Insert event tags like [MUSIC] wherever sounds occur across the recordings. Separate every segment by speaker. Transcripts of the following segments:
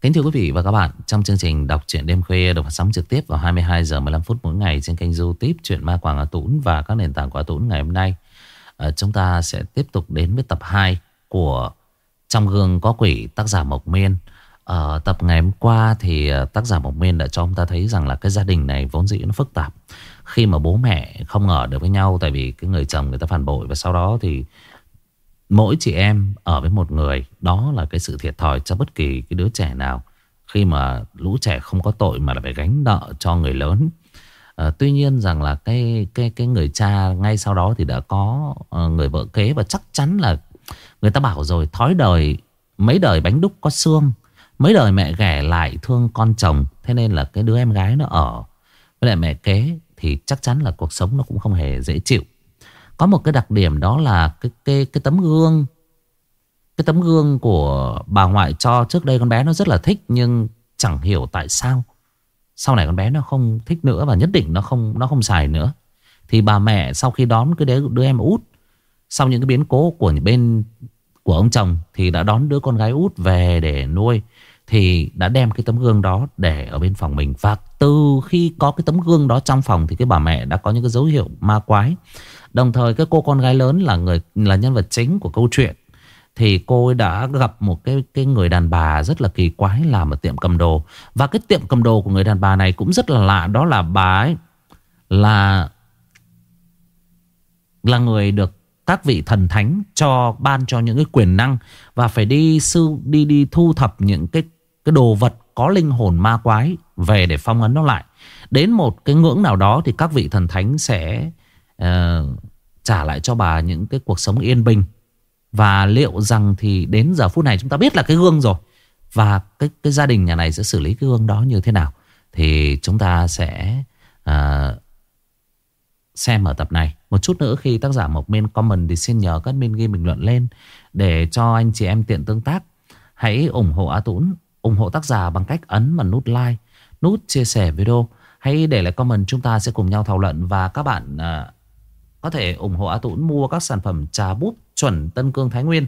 Speaker 1: Kính thưa quý vị và các bạn, trong chương trình đọc truyện đêm khuya được phát sóng trực tiếp vào 22 giờ 15 phút mỗi ngày trên kênh YouTube truyện ma quảng Hà Tún và các nền tảng của Tún ngày hôm nay, ờ, chúng ta sẽ tiếp tục đến với tập 2 của Trong gương có quỷ tác giả Mộc Miên. Ở tập ngày hôm qua thì ờ, tác giả Mộc Miên đã cho chúng ta thấy rằng là cái gia đình này vốn dĩ nó phức tạp. Khi mà bố mẹ không ở được với nhau tại vì cái người chồng người ta phản bội và sau đó thì Mỗi chị em ở với một người Đó là cái sự thiệt thòi cho bất kỳ cái đứa trẻ nào. Khi mà lũ trẻ không có tội Mà là phải gánh nợ cho người lớn. À, Tuy nhiên rằng là cái cái cái người cha ngay sau đó thì đã có uh, người vợ kế Và chắc chắn là người ta bảo rồi Thói đời mấy đời bánh đúc có xương Mấy đời mẹ ghẻ lại thương con chồng. Thế nên là cái đứa em gái nó ở Với lại mẹ kế Thì chắc chắn là cuộc sống nó cũng không hề dễ chịu có một cái đặc điểm đó là cái, cái, cái tấm gương Cái tấm gương của bà ngoại cho trước đây con bé nó rất là thích Nhưng chẳng hiểu tại sao Sau này con bé nó không thích nữa Và nhất định nó không nó không xài nữa. Thì bà mẹ sau khi đón cái đứa, đứa em út Sau những cái biến cố của bên của ông chồng Thì đã đón đứa con gái út về để nuôi Thì đã đem cái tấm gương đó để ở bên phòng mình. Và từ khi có cái tấm gương đó trong phòng Thì cái bà mẹ đã có những cái dấu hiệu ma quái. Đồng thời cái cô con gái lớn là người, là nhân vật chính của câu chuyện. Thì cô ấy đã gặp một cái cái người đàn bà rất là kỳ quái làm ở tiệm cầm đồ. Và cái tiệm cầm đồ của người đàn bà này cũng rất là lạ. Đó là bà ấy là là người được các vị thần thánh cho, ban cho những cái quyền năng. Và phải đi sư, đi đi thu thập những cái cái đồ vật có linh hồn ma quái về để phong ấn nó lại. Đến một cái ngưỡng nào đó thì các vị thần thánh sẽ uh, trả lại cho bà những cái cuộc sống yên bình. Và liệu rằng thì đến giờ phút này chúng ta biết là cái gương rồi. Và cái, cái gia đình nhà này sẽ xử lý cái gương đó như thế nào. Thì chúng ta sẽ uh, xem ở tập này. Một chút nữa khi tác giả Mộc Minh comment thì xin nhờ các admin ghi bình luận lên. Để cho anh chị em tiện tương tác. Hãy ủng hộ A Tũng, ủng hộ tác giả bằng cách ấn vào nút like, nút chia sẻ video. Hãy để lại comment chúng ta sẽ cùng nhau thảo luận và các bạn uh, có thể ủng hộ A Tũng mua các sản phẩm trà búp chuẩn Tân Cương Thái Nguyên.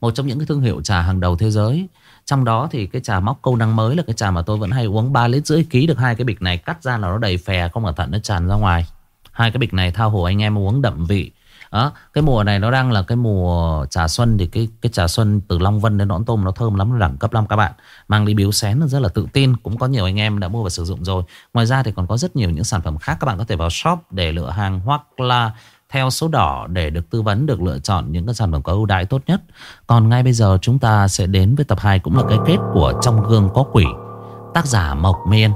Speaker 1: Một trong những cái thương hiệu trà hàng đầu thế giới. Trong đó thì cái trà móc câu năng mới là cái trà mà tôi vẫn hay uống 3 lít rưỡi ký được hai cái bịch này cắt ra là nó đầy phè, không cẩn thận nó tràn ra ngoài. Hai cái bịch này thao hồ anh em uống đậm vị đó, cái mùa này nó đang là cái mùa trà xuân thì cái cái trà xuân từ Long Vân đến nõn tôm nó thơm lắm, nó đẳng cấp lắm các bạn. Mang đi biếu xén rất là tự tin, cũng có nhiều anh em đã mua và sử dụng rồi. Ngoài ra thì còn có rất nhiều những sản phẩm khác các bạn có thể vào shop để lựa hàng hoặc là theo số đỏ để được tư vấn được lựa chọn những cái sản phẩm có ưu đãi tốt nhất. Còn ngay bây giờ chúng ta sẽ đến với tập 2 cũng là cái kết của Trong gương có quỷ. Tác giả Mộc Miên.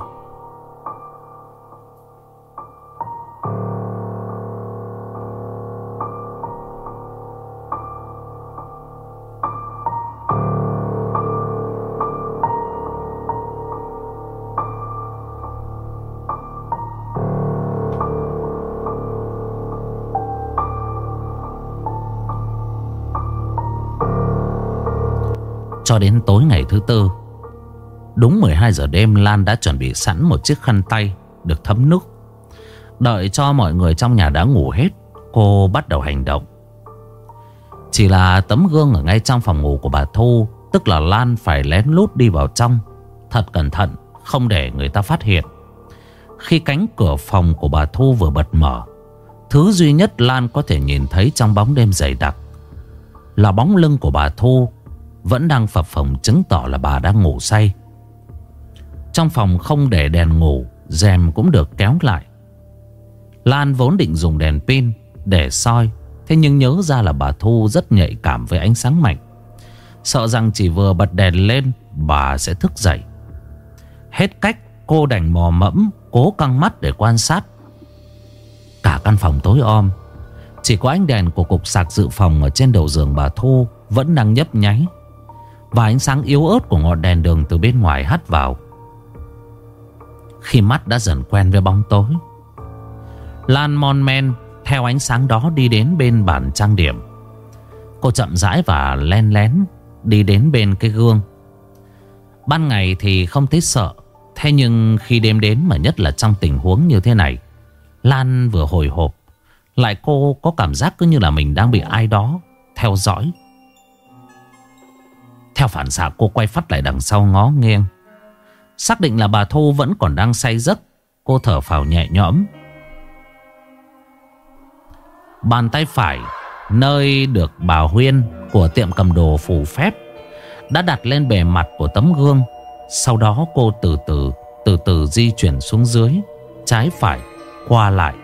Speaker 1: Cho đến tối ngày thứ tư. Đúng 12 giờ đêm, Lan đã chuẩn bị sẵn một chiếc khăn tay Được thấm nước. Đợi cho mọi người trong nhà đã ngủ hết, Cô bắt đầu hành động. Chỉ là tấm gương ở ngay trong phòng ngủ của bà Thu, Tức là Lan phải lén lút đi vào trong. Thật cẩn thận, Không để người ta phát hiện. Khi cánh cửa phòng của bà Thu vừa bật mở, Thứ duy nhất Lan có thể nhìn thấy trong bóng đêm dày đặc Là bóng lưng của bà Thu vẫn đang phập phồng chứng tỏ là bà đang ngủ say. Trong phòng không để đèn ngủ, rèm cũng được kéo lại. Lan vốn định dùng đèn pin để soi, Thế nhưng nhớ ra là bà Thu rất nhạy cảm với ánh sáng mạnh. Sợ rằng chỉ vừa bật đèn lên, Bà sẽ thức dậy. Hết cách, cô đành mò mẫm, Cố căng mắt để quan sát. Cả căn phòng tối om, Chỉ có ánh đèn của cục sạc dự phòng Ở trên đầu giường bà Thu Vẫn đang nhấp nháy và ánh sáng yếu ớt của ngọn đèn đường từ bên ngoài hắt vào. Khi mắt đã dần quen với bóng tối, Lan Mon Men theo ánh sáng đó đi đến bên bàn trang điểm. Cô chậm rãi và len lén đi đến bên cái gương. Ban ngày thì không thấy sợ, Thế nhưng khi đêm đến mà nhất là trong tình huống như thế này, Lan vừa hồi hộp, Lại cô có cảm giác cứ như là mình đang bị ai đó theo dõi. Theo phản xạ, cô quay phát lại đằng sau ngó nghiêng. Xác định là bà Thu vẫn còn đang say giấc, Cô thở phào nhẹ nhõm. Bàn tay phải, Nơi được bà Huyên Của tiệm cầm đồ phù phép, Đã đặt lên bề mặt của tấm gương. Sau đó cô từ từ Từ từ di chuyển xuống dưới, Trái phải, qua lại.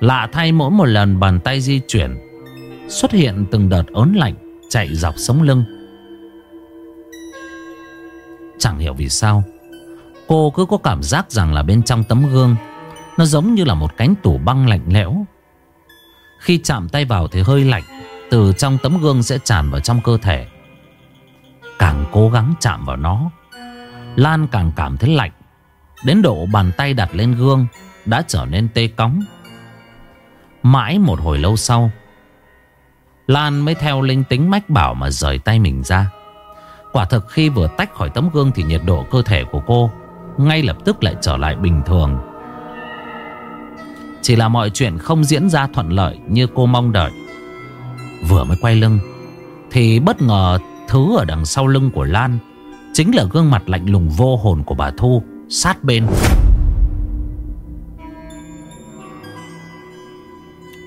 Speaker 1: Lạ thay mỗi một lần bàn tay di chuyển, Xuất hiện từng đợt ớn lạnh Chạy dọc sống lưng. Chẳng hiểu vì sao, Cô cứ có cảm giác rằng là bên trong tấm gương, Nó giống như là một cánh tủ băng lạnh lẽo. Khi chạm tay vào thì hơi lạnh Từ trong tấm gương sẽ tràn vào trong cơ thể. Càng cố gắng chạm vào nó, Lan càng cảm thấy lạnh, Đến độ bàn tay đặt lên gương Đã trở nên tê cóng. Mãi một hồi lâu sau, Lan mới theo linh tính mách bảo mà rời tay mình ra. Quả thực khi vừa tách khỏi tấm gương Thì nhiệt độ cơ thể của cô Ngay lập tức lại trở lại bình thường. Chỉ là mọi chuyện không diễn ra thuận lợi Như cô mong đợi. Vừa mới quay lưng, Thì bất ngờ thứ ở đằng sau lưng của Lan Chính là gương mặt lạnh lùng vô hồn của bà Thu Sát bên.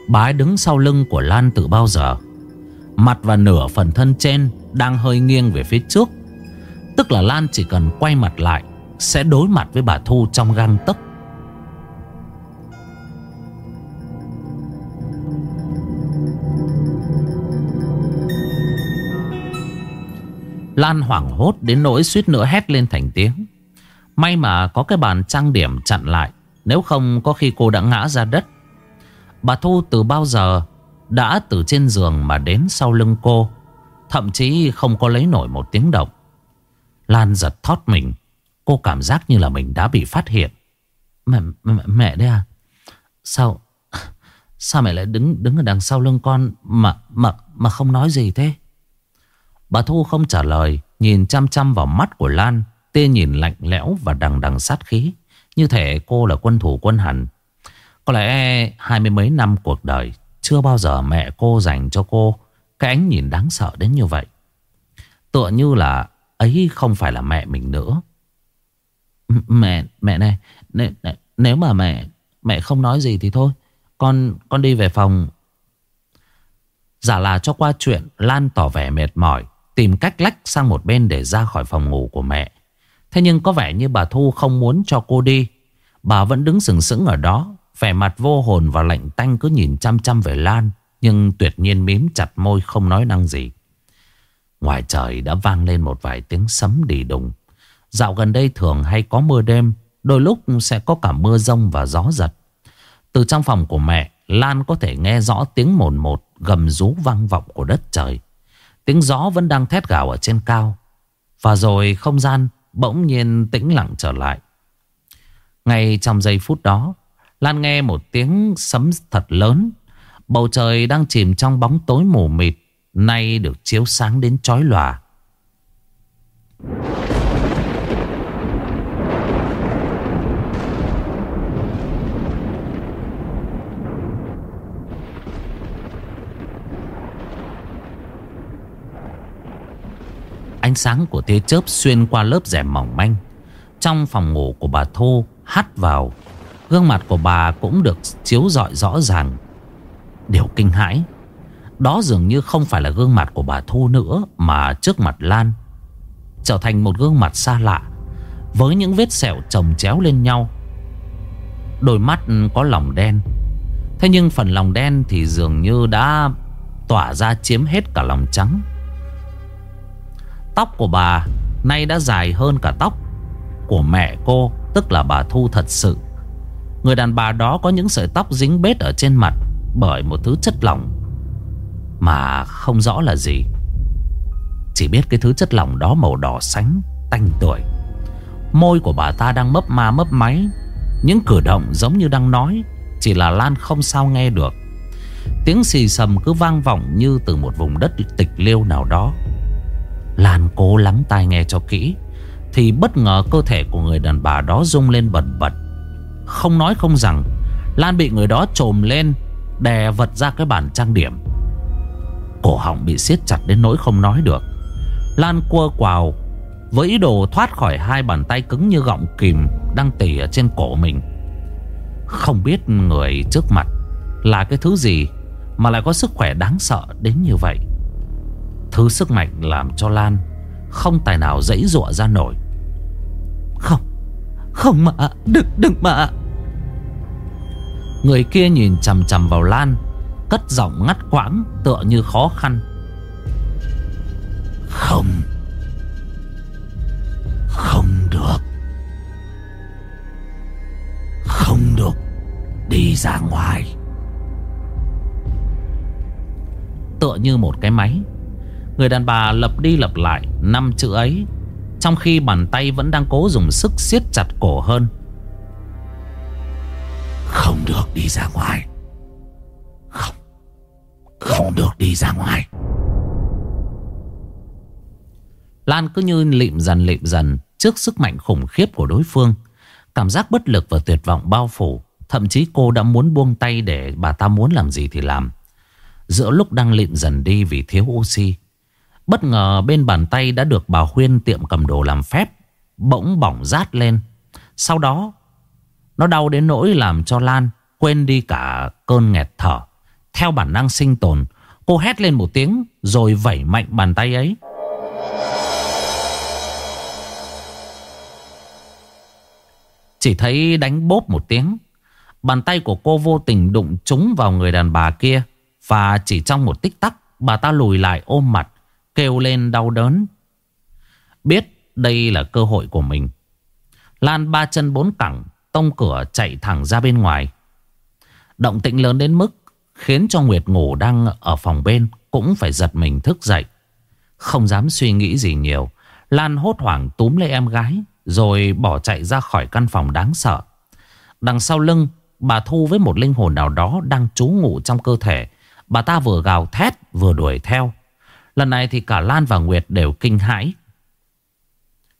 Speaker 1: Bà ấy đứng sau lưng của Lan từ bao giờ? Mặt và nửa phần thân trên Đang hơi nghiêng về phía trước. Tức là Lan chỉ cần quay mặt lại, Sẽ đối mặt với bà Thu trong gang tấc. Lan hoảng hốt đến nỗi suýt nữa hét lên thành tiếng. May mà có cái bàn trang điểm chặn lại, Nếu không có khi cô đã ngã ra đất. Bà Thu từ bao giờ đã từ trên giường mà đến sau lưng cô Thậm chí không có lấy nổi một tiếng động. Lan giật thót mình Cô cảm giác như là mình đã bị phát hiện. Mẹ, mẹ, mẹ đấy à? Sao Sao mẹ lại đứng đứng ở đằng sau lưng con Mà mà mà không nói gì thế? Bà Thu không trả lời Nhìn chăm chăm vào mắt của Lan Tê nhìn lạnh lẽo và đằng đằng sát khí. Như thể cô là quân thủ quân hẳn Có lẽ hai mươi mấy năm cuộc đời chưa bao giờ mẹ cô dành cho cô Cái ánh nhìn đáng sợ đến như vậy. Tựa như là Ấy không phải là mẹ mình nữa. Mẹ Mẹ này Nếu, nếu mà mẹ Mẹ không nói gì thì thôi. Con con đi về phòng. Giả là cho qua chuyện Lan tỏ vẻ mệt mỏi Tìm cách lách sang một bên để ra khỏi phòng ngủ của mẹ. Thế nhưng có vẻ như bà Thu không muốn cho cô đi. Bà vẫn đứng sừng sững ở đó Vẻ mặt vô hồn và lạnh tanh cứ nhìn chăm chăm về Lan, Nhưng tuyệt nhiên mím chặt môi không nói năng gì. Ngoài trời đã vang lên một vài tiếng sấm đi đùng. Dạo gần đây thường hay có mưa đêm, Đôi lúc sẽ có cả mưa rông và gió giật. Từ trong phòng của mẹ, Lan có thể nghe rõ tiếng mồn một, Gầm rú vang vọng của đất trời. Tiếng gió vẫn đang thét gào ở trên cao. Và rồi không gian bỗng nhiên tĩnh lặng trở lại. Ngay trong giây phút đó Lan nghe một tiếng sấm thật lớn. Bầu trời đang chìm trong bóng tối mù mịt. Nay được chiếu sáng đến chói lòa. Ánh sáng của tia chớp xuyên qua lớp rèm mỏng manh. Trong phòng ngủ của bà Thu, hắt vào Gương mặt của bà cũng được chiếu rọi rõ ràng. Điều kinh hãi, Đó dường như không phải là gương mặt của bà Thu nữa, Mà trước mặt Lan Trở thành một gương mặt xa lạ, Với những vết sẹo chồng chéo lên nhau. Đôi mắt có lòng đen, Thế nhưng phần lòng đen thì dường như đã tỏa ra chiếm hết cả lòng trắng. Tóc của bà nay đã dài hơn cả tóc của mẹ cô, Tức là bà Thu thật sự. Người đàn bà đó có những sợi tóc dính bết ở trên mặt Bởi một thứ chất lỏng Mà không rõ là gì. Chỉ biết cái thứ chất lỏng đó màu đỏ sánh, Tanh tuổi Môi của bà ta đang mấp ma mấp máy. Những cử động giống như đang nói, Chỉ là Lan không sao nghe được. Tiếng xì sầm cứ vang vọng như từ một vùng đất tịch liêu nào đó. Lan cố lắng tai nghe cho kỹ, Thì bất ngờ cơ thể của người đàn bà đó rung lên bật bật không nói không rằng, Lan bị người đó trồm lên, Đè vật ra cái bàn trang điểm. Cổ họng bị siết chặt đến nỗi không nói được. Lan cua quào, Với ý đồ thoát khỏi hai bàn tay cứng như gọng kìm Đang tỉ ở trên cổ mình. Không biết người trước mặt Là cái thứ gì Mà lại có sức khỏe đáng sợ đến như vậy. Thứ sức mạnh làm cho Lan Không tài nào dãy dụa ra nổi. Không không mà, Đừng đừng mà. Người kia nhìn chằm chằm vào Lan, Cất giọng ngắt quãng, Tựa như khó khăn. Không. Không được. Không được. Đi ra ngoài. Tựa như một cái máy. Người đàn bà lập đi lập lại năm chữ ấy. Trong khi bàn tay vẫn đang cố dùng sức siết chặt cổ hơn. Không được đi ra ngoài. Không Không được đi ra ngoài. Lan cứ như lịm dần lịm dần Trước sức mạnh khủng khiếp của đối phương. Cảm giác bất lực và tuyệt vọng bao phủ Thậm chí cô đã muốn buông tay để bà ta muốn làm gì thì làm. Giữa lúc đang lịm dần đi vì thiếu oxy Bất ngờ bên bàn tay đã được bà Huyên tiệm cầm đồ làm phép, Bỗng bỏng rát lên. Sau đó, Nó đau đến nỗi làm cho Lan Quên đi cả cơn nghẹt thở. Theo bản năng sinh tồn, Cô hét lên một tiếng Rồi vẩy mạnh bàn tay ấy. Chỉ thấy đánh bốp một tiếng, Bàn tay của cô vô tình đụng trúng vào người đàn bà kia Và chỉ trong một tích tắc, Bà ta lùi lại ôm mặt Kêu lên đau đớn. Biết đây là cơ hội của mình. Lan ba chân bốn cẳng, Tông cửa chạy thẳng ra bên ngoài. Động tĩnh lớn đến mức Khiến cho Nguyệt ngủ đang ở phòng bên Cũng phải giật mình thức dậy. Không dám suy nghĩ gì nhiều, Lan hốt hoảng túm lấy em gái, Rồi bỏ chạy ra khỏi căn phòng đáng sợ. Đằng sau lưng, Bà Thu với một linh hồn nào đó Đang trú ngụ trong cơ thể. Bà ta vừa gào thét, vừa đuổi theo. Lần này thì cả Lan và Nguyệt đều kinh hãi.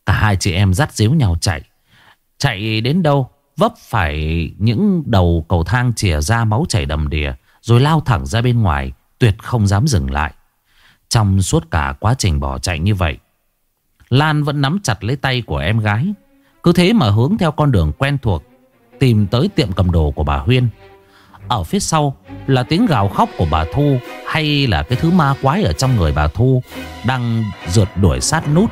Speaker 1: Cả hai chị em dắt díu nhau chạy. Chạy đến đâu, Vấp phải những đầu cầu thang chìa ra máu chảy đầm đìa, Rồi lao thẳng ra bên ngoài, Tuyệt không dám dừng lại. Trong suốt cả quá trình bỏ chạy như vậy, Lan vẫn nắm chặt lấy tay của em gái. Cứ thế mà hướng theo con đường quen thuộc, Tìm tới tiệm cầm đồ của bà Huyên. Ở phía sau là tiếng gào khóc của bà Thu Hay là cái thứ ma quái ở trong người bà Thu Đang rượt đuổi sát nút.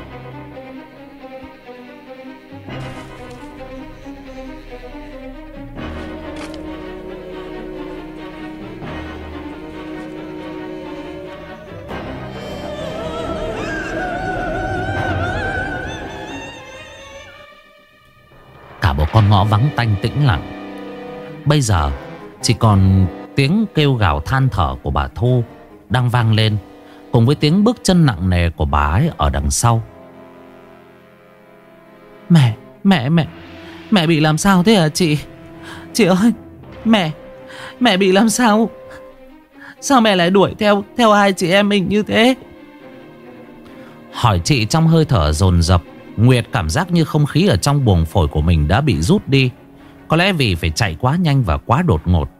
Speaker 1: Cả một con ngõ vắng tanh tĩnh lặng. Bây giờ chỉ còn tiếng kêu gào than thở của bà Thu đang vang lên Cùng với tiếng bước chân nặng nề của bà ấy ở đằng sau. Mẹ, mẹ, mẹ Mẹ bị làm sao thế hả chị? Chị ơi Mẹ, mẹ bị làm sao? Sao mẹ lại đuổi theo Theo hai chị em mình như thế? Hỏi chị trong hơi thở dồn dập Nguyệt cảm giác như không khí ở trong buồng phổi của mình đã bị rút đi. Có lẽ vì phải chạy quá nhanh và quá đột ngột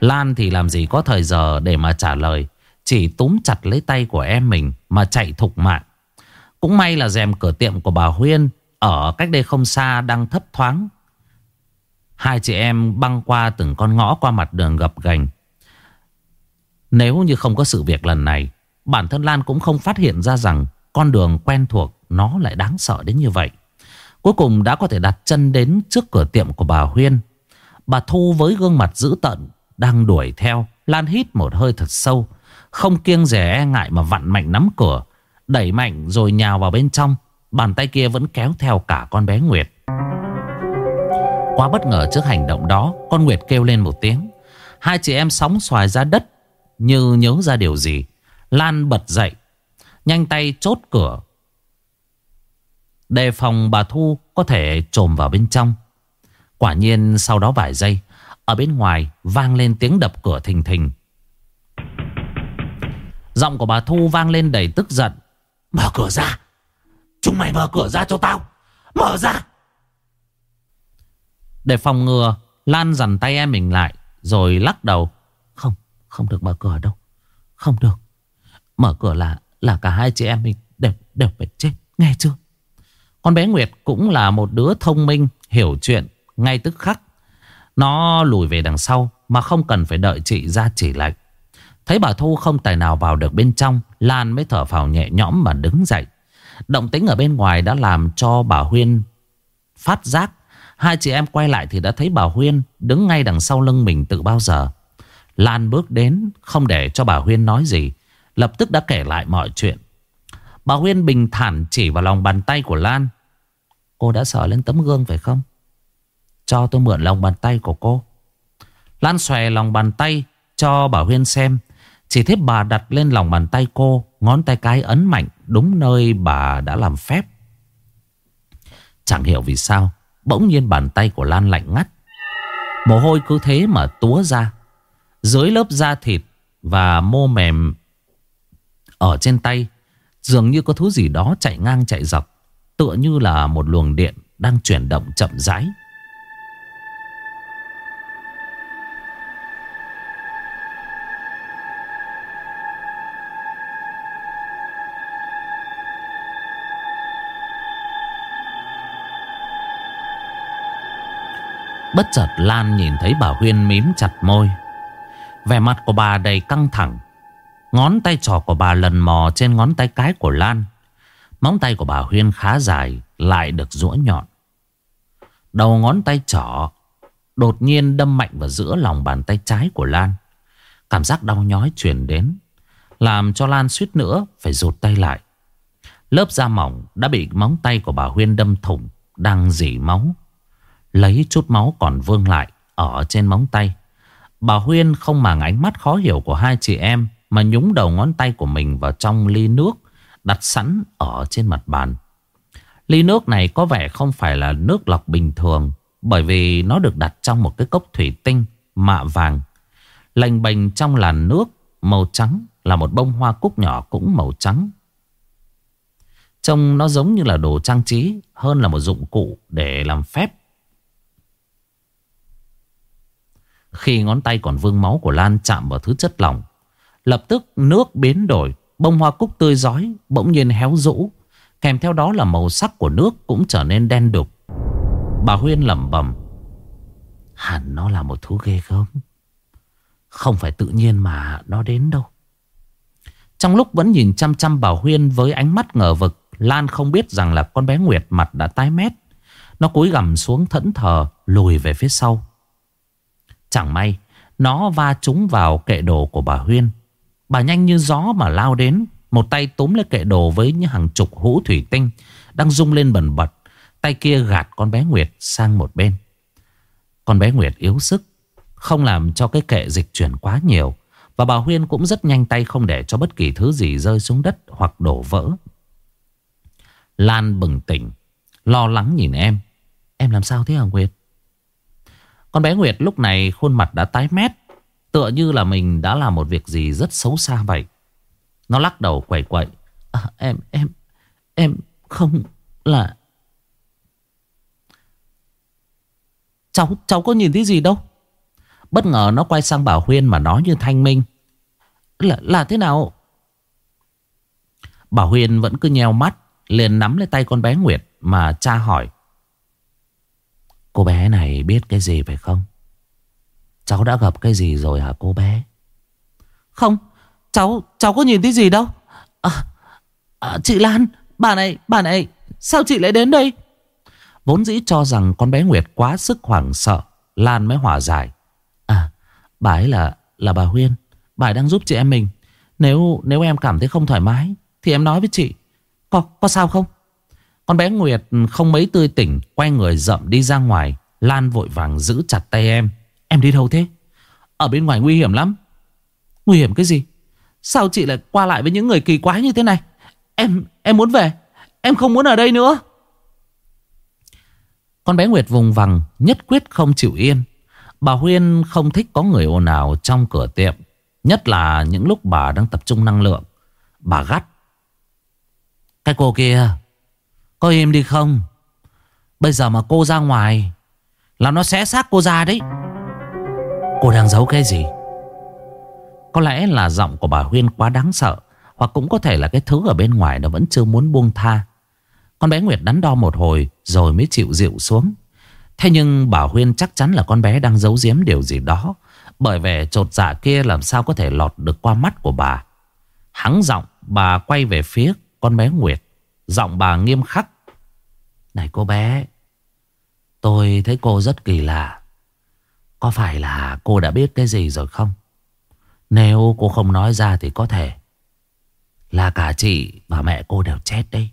Speaker 1: Lan thì làm gì có thời giờ để mà trả lời. Chỉ túm chặt lấy tay của em mình Mà chạy thục mạng. Cũng may là rèm cửa tiệm của bà Huyên Ở cách đây không xa đang thấp thoáng. Hai chị em băng qua từng con ngõ qua mặt đường gập gành Nếu như không có sự việc lần này, Bản thân Lan cũng không phát hiện ra rằng Con đường quen thuộc nó lại đáng sợ đến như vậy. Cuối cùng đã có thể đặt chân đến trước cửa tiệm của bà Huyên. Bà Thu với gương mặt dữ tợn đang đuổi theo, Lan hít một hơi thật sâu. Không kiêng rẻ e ngại mà vặn mạnh nắm cửa, Đẩy mạnh rồi nhào vào bên trong. Bàn tay kia vẫn kéo theo cả con bé Nguyệt. Quá bất ngờ trước hành động đó, Con Nguyệt kêu lên một tiếng. Hai chị em sóng xoài ra đất, Như nhớ ra điều gì. Lan bật dậy, Nhanh tay chốt cửa. Đề phòng bà Thu có thể trồm vào bên trong. Quả nhiên sau đó vài giây ở bên ngoài vang lên tiếng đập cửa thình thình. Giọng của bà Thu vang lên đầy tức giận. Mở cửa ra. Chúng mày mở cửa ra cho tao. Mở ra. Để phòng ngừa Lan dằn tay em mình lại Rồi lắc đầu. Không, không được mở cửa đâu. Không được. Mở cửa là là cả hai chị em mình đều, đều phải chết Nghe chưa? Con bé Nguyệt cũng là một đứa thông minh Hiểu chuyện. Ngay tức khắc nó lùi về đằng sau Mà không cần phải đợi chị ra chỉ lệnh Thấy bà Thu không tài nào vào được bên trong, Lan mới thở phào nhẹ nhõm mà đứng dậy Động tính ở bên ngoài đã làm cho bà Huyên phát giác Hai chị em quay lại thì đã thấy bà Huyên đứng ngay đằng sau lưng mình từ bao giờ. Lan bước đến, không để cho bà Huyên nói gì. Lập tức đã kể lại mọi chuyện. Bà Huyên bình thản chỉ vào lòng bàn tay của Lan. Cô đã sợ lên tấm gương phải không? Cho tôi mượn lòng bàn tay của cô. Lan xòe lòng bàn tay cho bà Huyên xem. Chỉ thấy bà đặt lên lòng bàn tay cô. Ngón tay cái ấn mạnh đúng nơi bà đã làm phép. Chẳng hiểu vì sao, Bỗng nhiên bàn tay của Lan lạnh ngắt Mồ hôi cứ thế mà túa ra Dưới lớp da thịt Và mô mềm Ở trên tay, Dường như có thứ gì đó chạy ngang chạy dọc, Tựa như là một luồng điện Đang chuyển động chậm rãi Bất chợt Lan nhìn thấy bà Huyên mím chặt môi. Vẻ mặt của bà đầy căng thẳng. Ngón tay trỏ của bà lần mò trên ngón tay cái của Lan. Móng tay của bà Huyên khá dài, Lại được rũa nhọn. Đầu ngón tay trỏ Đột nhiên đâm mạnh vào giữa lòng bàn tay trái của Lan. Cảm giác đau nhói truyền đến, Làm cho Lan suýt nữa Phải rụt tay lại. Lớp da mỏng đã bị móng tay của bà Huyên đâm thủng, Đang dỉ máu. Lấy chút máu còn vương lại Ở trên móng tay. Bà Huyên không màng ánh mắt khó hiểu của hai chị em Mà nhúng đầu ngón tay của mình vào trong ly nước Đặt sẵn ở trên mặt bàn. Ly nước này có vẻ không phải là nước lọc bình thường, Bởi vì nó được đặt trong một cái cốc thủy tinh, Mạ vàng. Lành bềnh trong làn nước, Màu trắng là một bông hoa cúc nhỏ cũng màu trắng. Trông nó giống như là đồ trang trí, Hơn là một dụng cụ để làm phép. Khi ngón tay còn vương máu của Lan chạm vào thứ chất lỏng. Lập tức nước biến đổi, Bông hoa cúc tươi giói Bỗng nhiên héo rũ. Kèm theo đó là màu sắc của nước cũng trở nên đen đục. Bà Huyên lẩm bẩm, Hẳn nó là một thứ ghê gớm. Không phải tự nhiên mà nó đến đâu. Trong lúc vẫn nhìn chăm chăm bà Huyên với ánh mắt ngờ vực, Lan không biết rằng là con bé Nguyệt mặt đã tái mét. Nó cúi gằm xuống thẫn thờ, Lùi về phía sau. Chẳng may, Nó va trúng vào kệ đồ của bà Huyên. Bà nhanh như gió mà lao đến, Một tay túm lấy kệ đồ với những hàng chục hũ thủy tinh Đang rung lên bẩn bật, Tay kia gạt con bé Nguyệt sang một bên. Con bé Nguyệt yếu sức, Không làm cho cái kệ dịch chuyển quá nhiều, Và bà Huyên cũng rất nhanh tay Không để cho bất kỳ thứ gì rơi xuống đất Hoặc đổ vỡ. Lan bừng tỉnh, Lo lắng nhìn em. Em làm sao thế hả Nguyệt? Con bé Nguyệt lúc này khuôn mặt đã tái mét Tựa như là mình đã làm một việc gì rất xấu xa vậy. Nó lắc đầu quẩy quậy. À, Em, em, em không là Cháu, cháu có nhìn thấy gì đâu. Bất ngờ nó quay sang Bảo Huyên mà nói như thanh minh. Là, là thế nào? Bảo Huyên vẫn cứ nheo mắt Liền nắm lấy tay con bé Nguyệt Mà cha hỏi. Cô bé này biết cái gì phải không? Cháu đã gặp cái gì rồi hả cô bé? Không, cháu cháu có nhìn thấy gì đâu. À, à, chị Lan, bà này, bà này, sao chị lại đến đây? Vốn dĩ cho rằng con bé Nguyệt quá sức hoảng sợ, Lan mới hòa giải. À, bà ấy là là bà Huyên, bà ấy đang giúp chị em mình. Nếu nếu em cảm thấy không thoải mái, thì em nói với chị. Có, có sao không? Con bé Nguyệt không mấy tươi tỉnh, Quay người rậm đi ra ngoài, Lan vội vàng giữ chặt tay em. Em đi đâu thế? Ở bên ngoài nguy hiểm lắm. Nguy hiểm cái gì? Sao chị lại qua lại với những người kỳ quái như thế này? Em em muốn về. Em không muốn ở đây nữa. Con bé Nguyệt vùng vằng, Nhất quyết không chịu yên. Bà Huyên không thích có người ồn ào trong cửa tiệm, Nhất là những lúc bà đang tập trung năng lượng. Bà gắt. Cái cô kia có im đi không? Bây giờ mà cô ra ngoài Là nó sẽ xác cô ra đấy. Cô đang giấu cái gì? Có lẽ là giọng của bà Huyên quá đáng sợ, Hoặc cũng có thể là cái thứ ở bên ngoài nó vẫn chưa muốn buông tha. Con bé Nguyệt đắn đo một hồi Rồi mới chịu dịu xuống. Thế nhưng bà Huyên chắc chắn là con bé đang giấu giếm điều gì đó, Bởi vẻ trột dạ kia làm sao có thể lọt được qua mắt của bà. Hắng giọng, bà quay về phía con bé Nguyệt. Giọng bà nghiêm khắc. Này cô bé, Tôi thấy cô rất kỳ lạ. Có phải là cô đã biết cái gì rồi không? Nếu cô không nói ra thì có thể Là cả chị và mẹ cô đều chết đấy.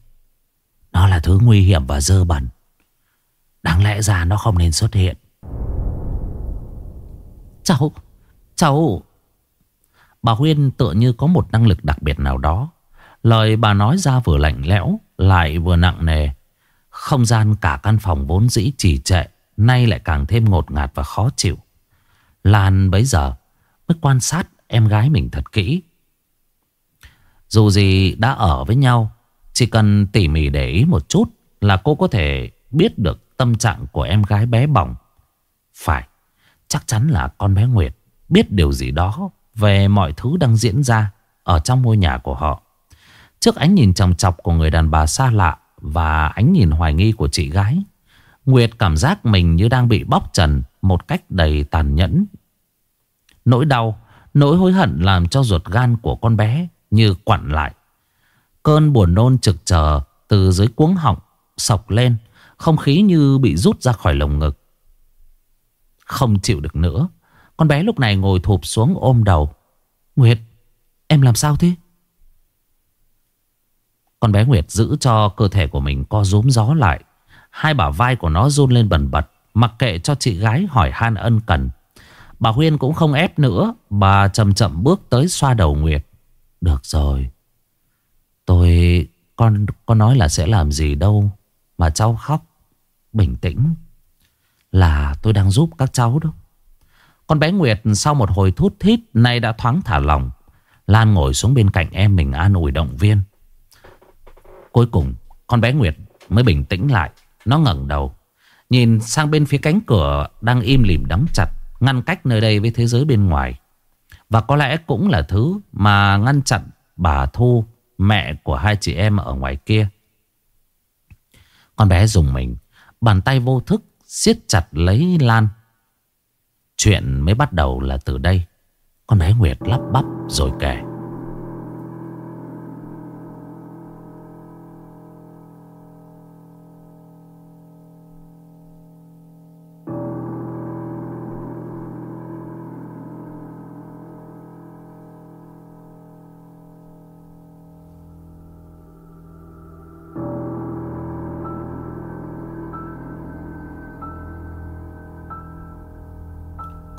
Speaker 1: Nó là thứ nguy hiểm và dơ bẩn. Đáng lẽ ra nó không nên xuất hiện. Cháu Cháu. Bà Huyên tựa như có một năng lực đặc biệt nào đó. Lời bà nói ra vừa lạnh lẽo lại vừa nặng nề. Không gian cả căn phòng vốn dĩ trì trệ, Nay lại càng thêm ngột ngạt và khó chịu. Lan bấy giờ, Mới quan sát em gái mình thật kỹ. Dù gì đã ở với nhau, Chỉ cần tỉ mỉ để ý một chút Là cô có thể biết được tâm trạng của em gái bé bỏng. Phải, Chắc chắn là con bé Nguyệt Biết điều gì đó Về mọi thứ đang diễn ra Ở trong ngôi nhà của họ. Trước ánh nhìn trầm chọc của người đàn bà xa lạ Và ánh nhìn hoài nghi của chị gái, Nguyệt cảm giác mình như đang bị bóc trần Một cách đầy tàn nhẫn. Nỗi đau, Nỗi hối hận làm cho ruột gan của con bé Như quặn lại. Cơn buồn nôn trực chờ Từ dưới cuống họng, Sọc lên, Không khí như bị rút ra khỏi lồng ngực. Không chịu được nữa, Con bé lúc này ngồi thụp xuống ôm đầu. Nguyệt, Em làm sao thế? Con bé Nguyệt giữ cho cơ thể của mình co rúm gió lại. Hai bả vai của nó run lên bần bật. Mặc kệ cho chị gái hỏi han ân cần. Bà Huyên cũng không ép nữa. Bà chậm chậm bước tới xoa đầu Nguyệt. Được rồi. Tôi... Con con nói là sẽ làm gì đâu. Mà cháu khóc. Bình tĩnh. Là tôi đang giúp các cháu đó. Con bé Nguyệt sau một hồi thút thít, Nay đã thoáng thả lòng Lan ngồi xuống bên cạnh em mình an ủi động viên Cuối cùng, con bé Nguyệt mới bình tĩnh lại. Nó ngẩng đầu, Nhìn sang bên phía cánh cửa đang im lìm đóng chặt, Ngăn cách nơi đây với thế giới bên ngoài. Và có lẽ cũng là thứ mà ngăn chặn bà Thu, Mẹ của hai chị em ở ngoài kia. Con bé dùng mình, Bàn tay vô thức siết chặt lấy Lan. Chuyện mới bắt đầu là từ đây. Con bé Nguyệt lắp bắp rồi kể.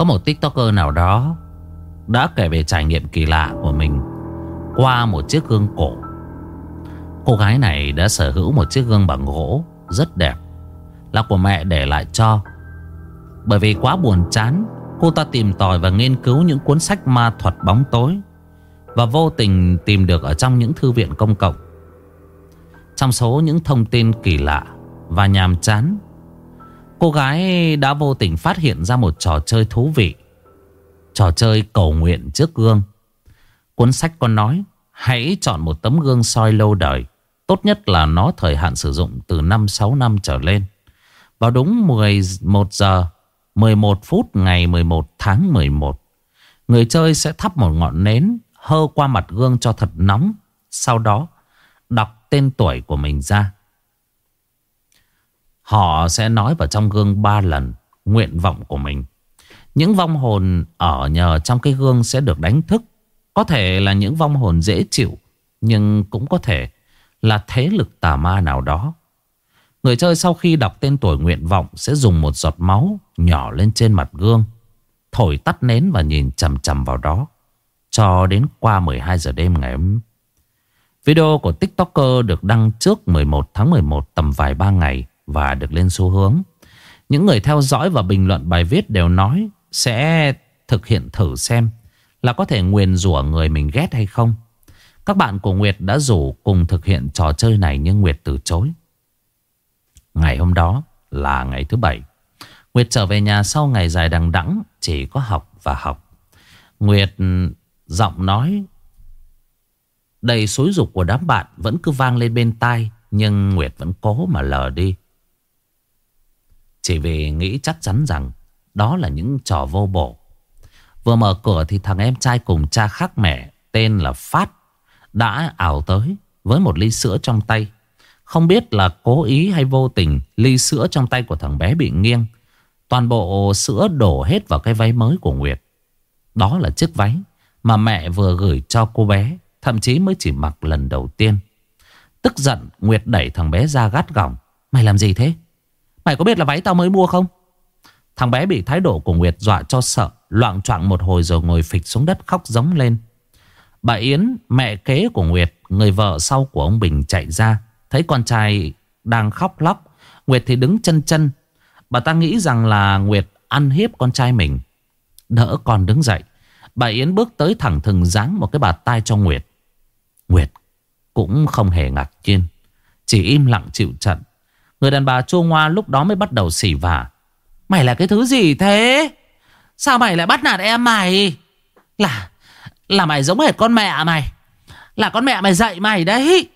Speaker 1: Một tiktoker nào đó Đã kể về trải nghiệm kỳ lạ của mình Qua một chiếc gương cổ. Cô gái này đã sở hữu một chiếc gương bằng gỗ Rất đẹp, Là của mẹ để lại cho. Bởi vì quá buồn chán, Cô ta tìm tòi và nghiên cứu những cuốn sách ma thuật bóng tối Và vô tình tìm được ở trong những thư viện công cộng. Trong số những thông tin kỳ lạ và nhàm chán Cô gái đã vô tình phát hiện ra một trò chơi thú vị. Trò chơi cầu nguyện trước gương. Cuốn sách con nói, Hãy chọn một tấm gương soi lâu đời. Tốt nhất là nó thời hạn sử dụng từ 5-6 năm trở lên. Vào đúng 11 giờ 11 phút ngày 11 tháng 11 Người chơi sẽ thắp một ngọn nến, Hơ qua mặt gương cho thật nóng. Sau đó, đọc tên tuổi của mình ra. Họ sẽ nói vào trong gương ba lần nguyện vọng của mình. Những vong hồn ở nhờ trong cái gương sẽ được đánh thức. Có thể là những vong hồn dễ chịu, nhưng cũng có thể là thế lực tà ma nào đó. Người chơi sau khi đọc tên tuổi nguyện vọng sẽ dùng một giọt máu nhỏ lên trên mặt gương. Thổi tắt nến và nhìn chầm chầm vào đó. Cho đến qua 12 giờ đêm ngày hôm Video của TikToker được đăng trước 11 tháng 11 tầm vài ba ngày và được lên xu hướng. Những người theo dõi và bình luận bài viết đều nói sẽ thực hiện thử xem là có thể nguyền rủa người mình ghét hay không. Các bạn của Nguyệt đã rủ cùng thực hiện trò chơi này nhưng Nguyệt từ chối. Ngày hôm đó là ngày thứ bảy. Nguyệt trở về nhà sau ngày dài đằng đẵng, chỉ có học và học. Nguyệt giọng nói, Đầy xối dục của đám bạn vẫn cứ vang lên bên tai, Nhưng Nguyệt vẫn cố mà lờ đi chỉ vì nghĩ chắc chắn rằng Đó là những trò vô bổ. Vừa mở cửa thì thằng em trai cùng cha khác mẹ Tên là Phát Đã ảo tới với một ly sữa trong tay. Không biết là cố ý hay vô tình, Ly sữa trong tay của thằng bé bị nghiêng. Toàn bộ sữa đổ hết vào cái váy mới của Nguyệt. Đó là chiếc váy Mà mẹ vừa gửi cho cô bé, Thậm chí mới chỉ mặc lần đầu tiên. Tức giận, Nguyệt đẩy thằng bé ra gắt gỏng. Mày làm gì thế? Mày có biết là váy tao mới mua không? Thằng bé bị thái độ của Nguyệt dọa cho sợ, Loạn choạng một hồi rồi ngồi phịch xuống đất khóc giống lên. Bà Yến, mẹ kế của Nguyệt, Người vợ sau của ông Bình chạy ra, Thấy con trai đang khóc lóc. Nguyệt thì đứng chân chân. Bà ta nghĩ rằng là Nguyệt ăn hiếp con trai mình. Đỡ con đứng dậy, Bà Yến bước tới thẳng thừng giáng một cái bạt tay cho Nguyệt. Nguyệt cũng không hề ngạc nhiên, Chỉ im lặng chịu trận. Người đàn bà chua ngoa lúc đó mới bắt đầu xỉ vả. Mày là cái thứ gì thế? Sao mày lại bắt nạt em mày? Là Là mày giống hệt con mẹ mày. Là con mẹ mày dạy mày đấy.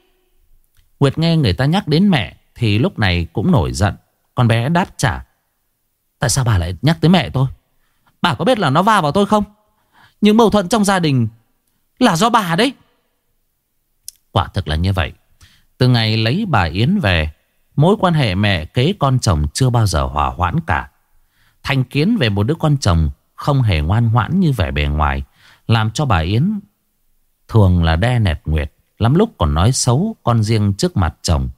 Speaker 1: Nguyệt nghe người ta nhắc đến mẹ Thì lúc này cũng nổi giận. Con bé đáp trả. Tại sao bà lại nhắc tới mẹ tôi? Bà có biết là nó va vào tôi không? Những mâu thuẫn trong gia đình Là do bà đấy. Quả thực là như vậy. Từ ngày lấy bà Yến về Mối quan hệ mẹ kế con chồng chưa bao giờ hòa hoãn cả. Thành kiến về một đứa con chồng Không hề ngoan ngoãn như vẻ bề ngoài, Làm cho bà Yến Thường là đe nẹt Nguyệt, Lắm lúc còn nói xấu con riêng trước mặt chồng.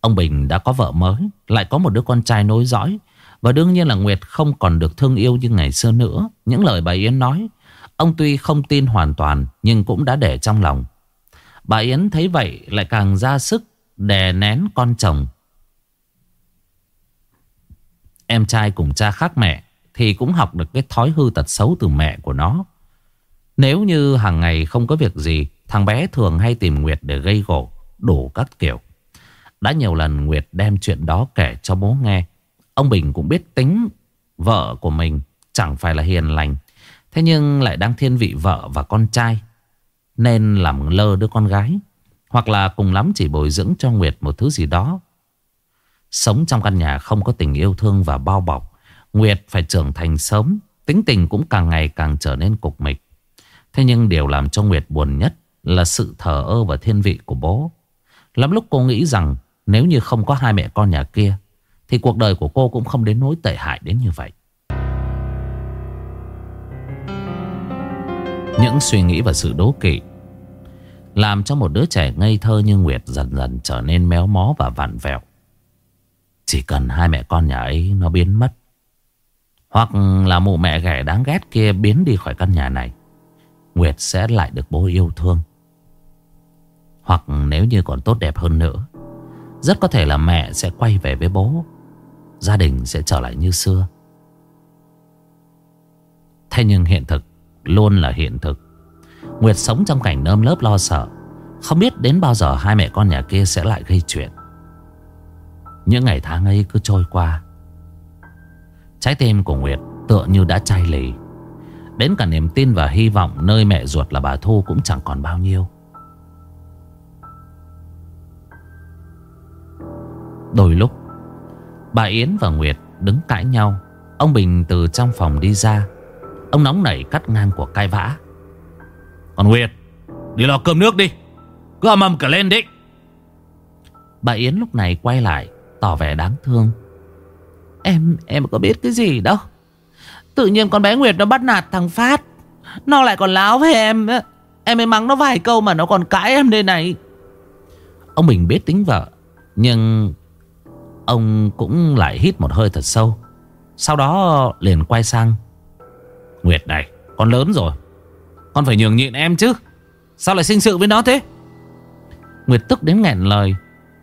Speaker 1: Ông Bình đã có vợ mới, Lại có một đứa con trai nối dõi, Và đương nhiên là Nguyệt không còn được thương yêu như ngày xưa nữa. Những lời bà Yến nói, Ông tuy không tin hoàn toàn, Nhưng cũng đã để trong lòng. Bà Yến thấy vậy lại càng ra sức Đè nén con chồng. Em trai cùng cha khác mẹ Thì cũng học được cái thói hư tật xấu từ mẹ của nó. Nếu như hàng ngày không có việc gì, Thằng bé thường hay tìm Nguyệt để gây gổ Đủ các kiểu. Đã nhiều lần Nguyệt đem chuyện đó kể cho bố nghe. Ông Bình cũng biết tính Vợ của mình chẳng phải là hiền lành, Thế nhưng lại đang thiên vị vợ và con trai, Nên làm lơ đứa con gái. Hoặc là cùng lắm chỉ bồi dưỡng cho Nguyệt một thứ gì đó. Sống trong căn nhà không có tình yêu thương và bao bọc, Nguyệt phải trưởng thành sớm, Tính tình cũng càng ngày càng trở nên cục mịch. Thế nhưng điều làm cho Nguyệt buồn nhất Là sự thờ ơ và thiên vị của bố. Lắm lúc cô nghĩ rằng Nếu như không có hai mẹ con nhà kia, Thì cuộc đời của cô cũng không đến nỗi tệ hại đến như vậy. Những suy nghĩ và sự đố kỵ làm cho một đứa trẻ ngây thơ như Nguyệt Dần dần trở nên méo mó và vặn vẹo. Chỉ cần hai mẹ con nhà ấy nó biến mất, Hoặc là mụ mẹ ghẻ đáng ghét kia biến đi khỏi căn nhà này, Nguyệt sẽ lại được bố yêu thương. Hoặc nếu như còn tốt đẹp hơn nữa, Rất có thể là mẹ sẽ quay về với bố, Gia đình sẽ trở lại như xưa. Thế nhưng hiện thực Luôn là hiện thực. Nguyệt sống trong cảnh nơm lớp lo sợ. Không biết đến bao giờ hai mẹ con nhà kia sẽ lại gây chuyện. Những ngày tháng ấy cứ trôi qua. Trái tim của Nguyệt tựa như đã chai lì. Đến cả niềm tin và hy vọng nơi mẹ ruột là bà Thu cũng chẳng còn bao nhiêu. Đôi lúc, Bà Yến và Nguyệt đứng cãi nhau. Ông Bình từ trong phòng đi ra. Ông nóng nảy cắt ngang của cai vã. Còn Nguyệt Đi lo cơm nước đi. Cứ ầm ầm cả lên đi. Bà Yến lúc này quay lại Tỏ vẻ đáng thương. Em em có biết cái gì đâu. Tự nhiên con bé Nguyệt nó bắt nạt thằng Phát. Nó lại còn láo với em Em mới mắng nó vài câu mà nó còn cãi em đây này. Ông Bình biết tính vợ Nhưng Ông cũng lại hít một hơi thật sâu. Sau đó liền quay sang. Nguyệt này Con lớn rồi con phải nhường nhịn em chứ. Sao lại sinh sự với nó thế? Nguyệt tức đến nghẹn lời.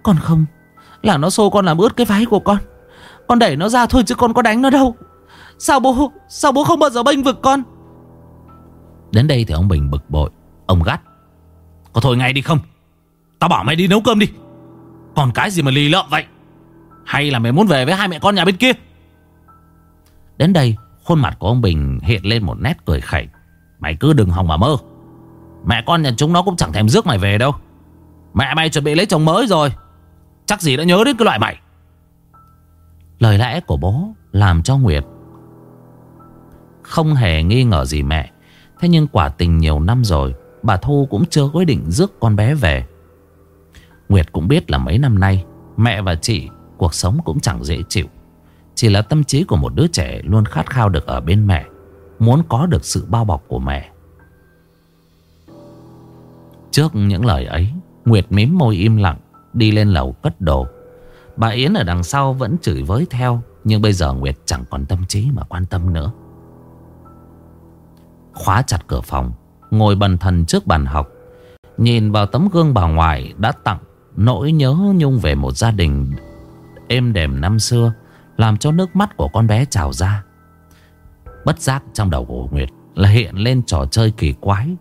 Speaker 1: Con không. Là nó xô con làm ướt cái váy của con. Con đẩy nó ra thôi chứ con có đánh nó đâu. Sao bố Sao bố không bao giờ bênh vực con? Đến đây thì ông Bình bực bội. Ông gắt. Có thôi ngay đi không? Tao bảo mày đi nấu cơm đi. Còn cái gì mà lì lợm vậy? Hay là mày muốn về với hai mẹ con nhà bên kia? Đến đây, Khuôn mặt của ông Bình hiện lên một nét cười khẩy. Mày cứ đừng hòng mà mơ. Mẹ con nhà chúng nó cũng chẳng thèm rước mày về đâu. Mẹ mày chuẩn bị lấy chồng mới rồi. Chắc gì đã nhớ đến cái loại mày. Lời lẽ của bố Làm cho Nguyệt Không hề nghi ngờ gì mẹ. Thế nhưng quả tình nhiều năm rồi, Bà Thu cũng chưa quyết định rước con bé về. Nguyệt cũng biết là mấy năm nay, Mẹ và chị, Cuộc sống cũng chẳng dễ chịu. Chỉ là tâm trí của một đứa trẻ Luôn khát khao được ở bên mẹ. Muốn có được sự bao bọc của mẹ. Trước những lời ấy, Nguyệt mím môi im lặng, Đi lên lầu cất đồ. Bà Yến ở đằng sau vẫn chửi với theo, Nhưng bây giờ Nguyệt chẳng còn tâm trí mà quan tâm nữa. Khóa chặt cửa phòng, Ngồi bần thần trước bàn học. Nhìn vào tấm gương bà ngoại đã tặng, Nỗi nhớ nhung về một gia đình Êm đềm năm xưa, Làm cho nước mắt của con bé trào ra. Bất giác trong đầu của Nguyệt Là hiện lên trò chơi kỳ quái.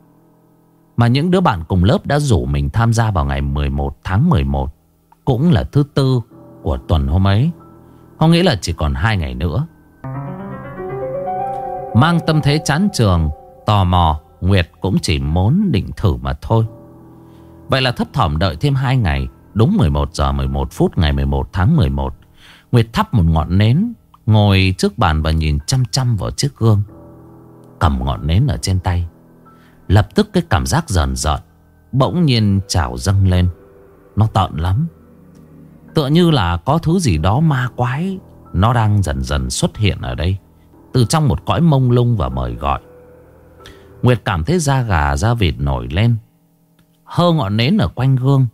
Speaker 1: Mà những đứa bạn cùng lớp đã rủ mình tham gia vào ngày 11 tháng 11 Cũng là thứ tư của tuần hôm ấy. Họ nghĩ là chỉ còn hai ngày nữa. Mang tâm thế chán trường, Tò mò, Nguyệt cũng chỉ muốn định thử mà thôi. Vậy là thấp thỏm đợi thêm hai ngày, Đúng 11 giờ 11 phút ngày 11 tháng 11 Nguyệt thắp một ngọn nến Ngồi trước bàn và nhìn chăm chăm vào chiếc gương. Cầm ngọn nến ở trên tay. Lập tức cái cảm giác dần dợn Bỗng nhiên trào dâng lên. Nó tợn lắm. Tựa như là có thứ gì đó ma quái. Nó đang dần dần xuất hiện ở đây. Từ trong một cõi mông lung và mời gọi. Nguyệt cảm thấy da gà, da vịt nổi lên. Hơ ngọn nến ở quanh gương.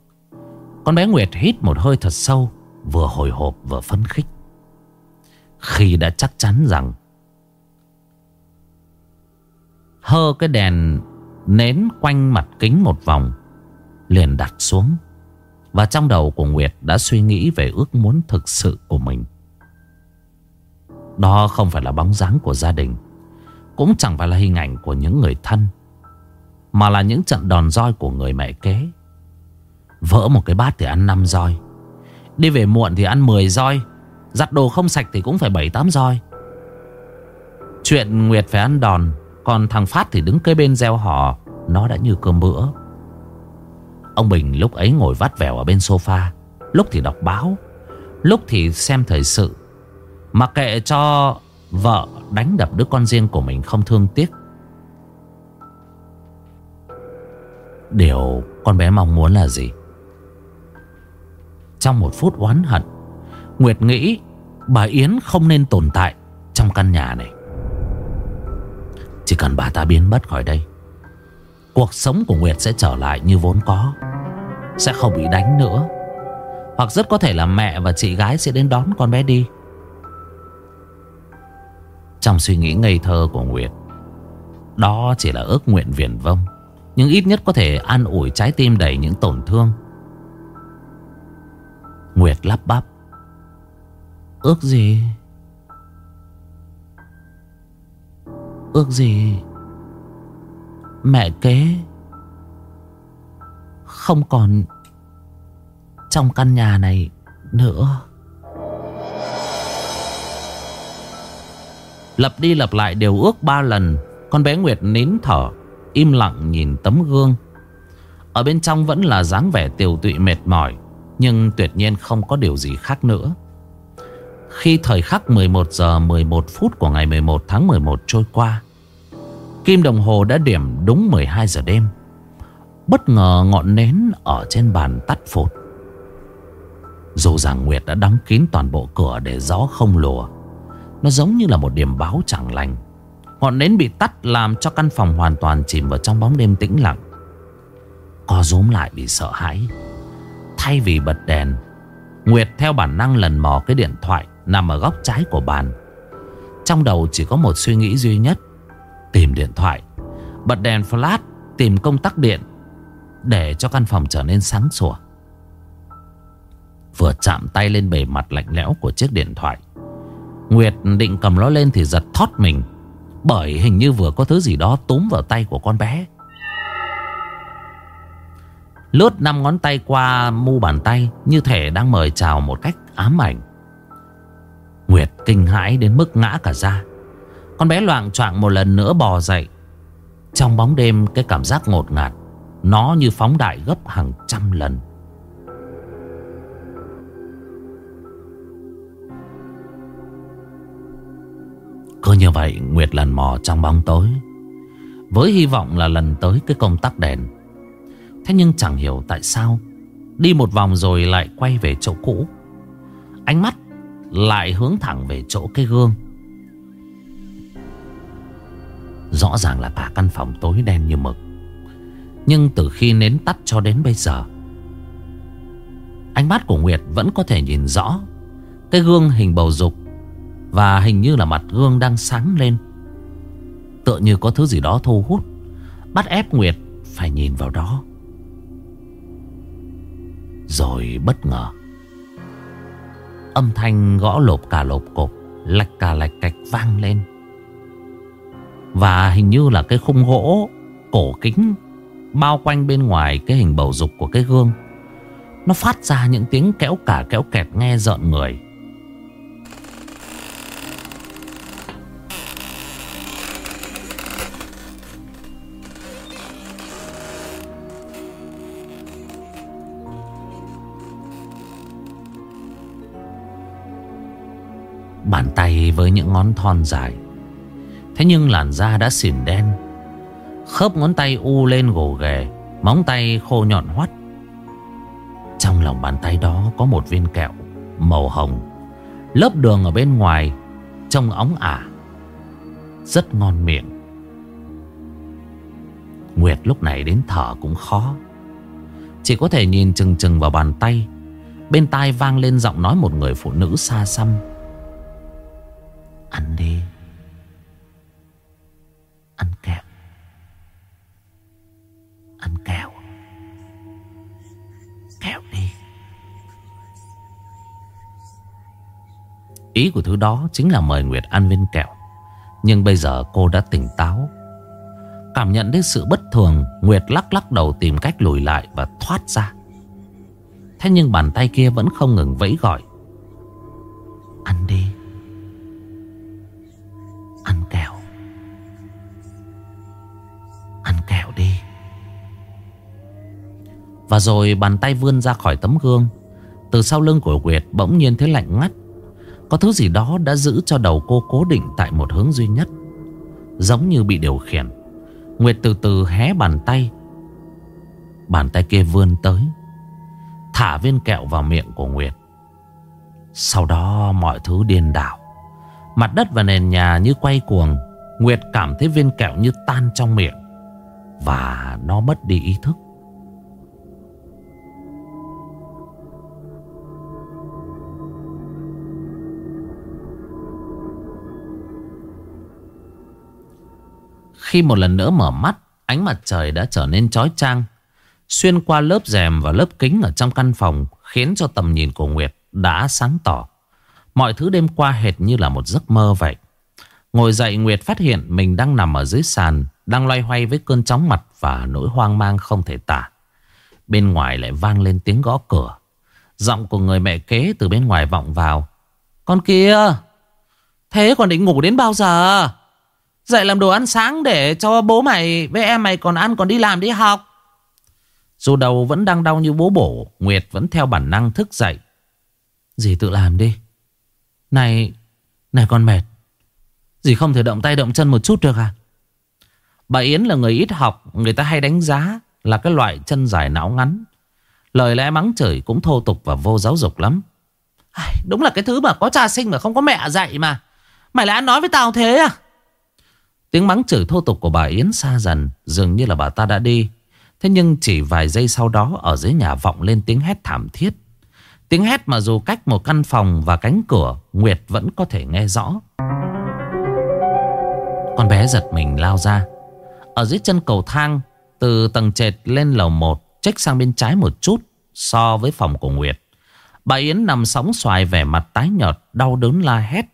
Speaker 1: Con bé Nguyệt hít một hơi thật sâu, Vừa hồi hộp vừa phấn khích. Khi đã chắc chắn rằng Hơ cái đèn nến quanh mặt kính một vòng Liền đặt xuống. Và trong đầu của Nguyệt đã suy nghĩ về ước muốn thực sự của mình. Đó không phải là bóng dáng của gia đình, cũng chẳng phải là hình ảnh của những người thân, Mà là những trận đòn roi của người mẹ kế. Vỡ một cái bát thì ăn 5 roi, Đi về muộn thì ăn 10 roi Giặt đồ không sạch thì cũng phải 7-8 roi. Chuyện Nguyệt phải ăn đòn, Còn thằng Phát thì đứng kế bên gieo hò Nó đã như cơm bữa. Ông Bình lúc ấy ngồi vắt vẻo ở bên sofa. Lúc thì đọc báo, Lúc thì xem thời sự. Mà kệ cho Vợ đánh đập đứa con riêng của mình không thương tiếc. Điều con bé mong muốn là gì? Trong một phút oán hận Nguyệt nghĩ Bà Yến không nên tồn tại Trong căn nhà này. Chỉ cần bà ta biến mất khỏi đây, Cuộc sống của Nguyệt sẽ trở lại như vốn có, Sẽ không bị đánh nữa. Hoặc rất có thể là mẹ và chị gái sẽ đến đón con bé đi. Trong suy nghĩ ngây thơ của Nguyệt, Đó chỉ là ước nguyện viển vông, Nhưng ít nhất có thể an ủi trái tim đầy những tổn thương. Nguyệt lắp bắp. Ước gì? Ước gì Mẹ kế Không còn Trong căn nhà này Nữa? Lập đi lập lại điều ước ba lần, Con bé Nguyệt nín thở, Im lặng nhìn tấm gương. Ở bên trong vẫn là dáng vẻ tiều tụy mệt mỏi, Nhưng tuyệt nhiên không có điều gì khác nữa. Khi thời khắc 11 giờ 11 phút của ngày 11 tháng 11 trôi qua, Kim đồng hồ đã điểm đúng 12 giờ đêm. Bất ngờ ngọn nến ở trên bàn tắt phụt. Dù rằng Nguyệt đã đóng kín toàn bộ cửa để gió không lùa, nó giống như là một điểm báo chẳng lành. Ngọn nến bị tắt làm cho căn phòng hoàn toàn chìm vào trong bóng đêm tĩnh lặng. Co rúm lại vì sợ hãi. Thay vì bật đèn, Nguyệt theo bản năng lần mò cái điện thoại. Nằm ở góc trái của bàn. Trong đầu chỉ có một suy nghĩ duy nhất, Tìm điện thoại. Bật đèn flash, Tìm công tắc điện Để cho căn phòng trở nên sáng sủa. Vừa chạm tay lên bề mặt lạnh lẽo của chiếc điện thoại, Nguyệt định cầm nó lên thì giật thót mình, Bởi hình như vừa có thứ gì đó túm vào tay của con bé. Lướt năm ngón tay qua mu bàn tay Như thể đang mời chào một cách ám ảnh. Nguyệt kinh hãi đến mức ngã cả ra. Con bé loạn choạng một lần nữa bò dậy. Trong bóng đêm, cái cảm giác ngột ngạt, Nó như phóng đại gấp hàng trăm lần. Cứ như vậy, Nguyệt lần mò trong bóng tối, Với hy vọng là lần tới cái công tắc đèn. Thế nhưng chẳng hiểu tại sao, Đi một vòng rồi lại quay về chỗ cũ. Ánh mắt lại hướng thẳng về chỗ cái gương. Rõ ràng là cả căn phòng tối đen như mực, Nhưng từ khi nến tắt cho đến bây giờ, Ánh mắt của Nguyệt vẫn có thể nhìn rõ Cái gương hình bầu dục Và hình như là mặt gương đang sáng lên. Tựa như có thứ gì đó thu hút, Bắt ép Nguyệt phải nhìn vào đó. Rồi bất ngờ Âm thanh gõ lộp cả lộp cộp, Lạch cả lạch cạch vang lên. Và hình như là cái khung gỗ Cổ kính Bao quanh bên ngoài cái hình bầu dục của cái gương, Nó phát ra những tiếng kéo cả kéo kẹt nghe rợn người. Bàn tay với những ngón thon dài. Thế nhưng làn da đã xỉn đen. Khớp ngón tay u lên gồ ghề, Móng tay khô nhọn hoắt. Trong lòng bàn tay đó có một viên kẹo Màu hồng, Lớp đường ở bên ngoài, Trông óng ả, Rất ngon miệng. Nguyệt lúc này đến thở cũng khó. Chỉ có thể nhìn chừng chừng vào bàn tay, Bên tai vang lên giọng nói một người phụ nữ xa xăm. Ăn đi. Ăn kẹo. Ăn kẹo. Kẹo đi. Ý của thứ đó chính là mời Nguyệt ăn viên kẹo. Nhưng bây giờ cô đã tỉnh táo. Cảm nhận đến sự bất thường, Nguyệt lắc lắc đầu tìm cách lùi lại và thoát ra. Thế nhưng bàn tay kia vẫn không ngừng vẫy gọi. Ăn đi. Và rồi bàn tay vươn ra khỏi tấm gương. Từ sau lưng của Nguyệt bỗng nhiên thấy lạnh ngắt. Có thứ gì đó đã giữ cho đầu cô cố định tại một hướng duy nhất, Giống như bị điều khiển. Nguyệt từ từ hé bàn tay. Bàn tay kia vươn tới, Thả viên kẹo vào miệng của Nguyệt. Sau đó mọi thứ điên đảo. Mặt đất và nền nhà như quay cuồng, Nguyệt cảm thấy viên kẹo như tan trong miệng Và nó mất đi ý thức. Khi một lần nữa mở mắt, Ánh mặt trời đã trở nên chói chang, Xuyên qua lớp rèm và lớp kính ở trong căn phòng, Khiến cho tầm nhìn của Nguyệt đã sáng tỏ. Mọi thứ đêm qua hệt như là một giấc mơ vậy. Ngồi dậy, Nguyệt phát hiện mình đang nằm ở dưới sàn, Đang loay hoay với cơn chóng mặt và nỗi hoang mang không thể tả. Bên ngoài lại vang lên tiếng gõ cửa. Giọng của người mẹ kế từ bên ngoài vọng vào. Con kia! Thế còn định ngủ đến bao giờ? Dậy làm đồ ăn sáng để cho bố mày với em mày còn ăn, còn đi làm, đi học. Dù đầu vẫn đang đau như bố bổ, Nguyệt vẫn theo bản năng thức dậy. Dì tự làm đi. Này Này con mệt. Dì không thể động tay động chân một chút được à? Bà Yến là người ít học, Người ta hay đánh giá Là cái loại chân dài não ngắn. Lời lẽ mắng chửi cũng thô tục và vô giáo dục lắm. Đúng là cái thứ mà có cha sinh mà không có mẹ dạy mà. Mày lại ăn nói với tao thế à? Tiếng mắng chửi thô tục của bà Yến xa dần, Dường như là bà ta đã đi. Thế nhưng chỉ vài giây sau đó, Ở dưới nhà vọng lên tiếng hét thảm thiết. Tiếng hét mà dù cách một căn phòng và cánh cửa, Nguyệt vẫn có thể nghe rõ. Con bé giật mình lao ra. Ở dưới chân cầu thang, Từ tầng trệt lên lầu 1 Trách sang bên trái một chút, So với phòng của Nguyệt. Bà Yến nằm sóng xoài vẻ mặt tái nhợt, Đau đớn la hét.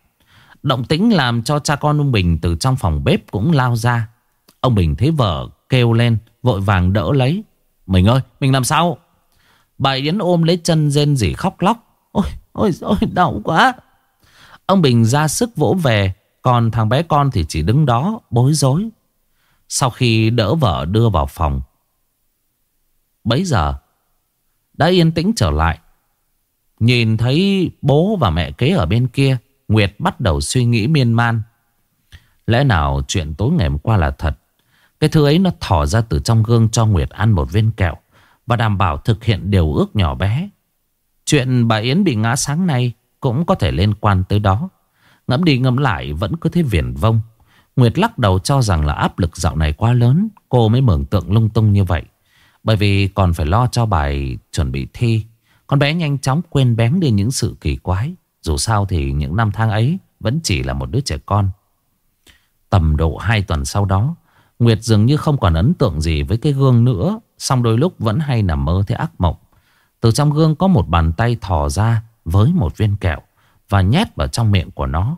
Speaker 1: Động tĩnh làm cho cha con ông Bình Từ trong phòng bếp cũng lao ra. Ông Bình thấy vợ kêu lên, Vội vàng đỡ lấy. Mình ơi, mình làm sao? Bà Yến ôm lấy chân rên rỉ khóc lóc. Ôi ôi ôi, đau quá. Ông Bình ra sức vỗ về, Còn thằng bé con thì chỉ đứng đó, bối rối. Sau khi đỡ vợ đưa vào phòng, Bấy giờ, Đã yên tĩnh trở lại. Nhìn thấy bố và mẹ kế ở bên kia Nguyệt bắt đầu suy nghĩ miên man. Lẽ nào chuyện tối ngày hôm qua là thật? Cái thứ ấy nó thỏ ra từ trong gương cho Nguyệt ăn một viên kẹo Và đảm bảo thực hiện điều ước nhỏ bé. Chuyện bà Yến bị ngã sáng nay Cũng có thể liên quan tới đó. Ngẫm đi ngẫm lại vẫn cứ thế viển vông. Nguyệt lắc đầu cho rằng là áp lực dạo này quá lớn, Cô mới mường tượng lung tung như vậy. Bởi vì còn phải lo cho bài chuẩn bị thi. Con bé nhanh chóng quên bén đi những sự kỳ quái. Dù sao thì những năm tháng ấy Vẫn chỉ là một đứa trẻ con. Tầm độ 2 tuần sau đó, Nguyệt dường như không còn ấn tượng gì với cái gương nữa Xong đôi lúc vẫn hay nằm mơ thấy ác mộng. Từ trong gương có một bàn tay thò ra Với một viên kẹo Và nhét vào trong miệng của nó.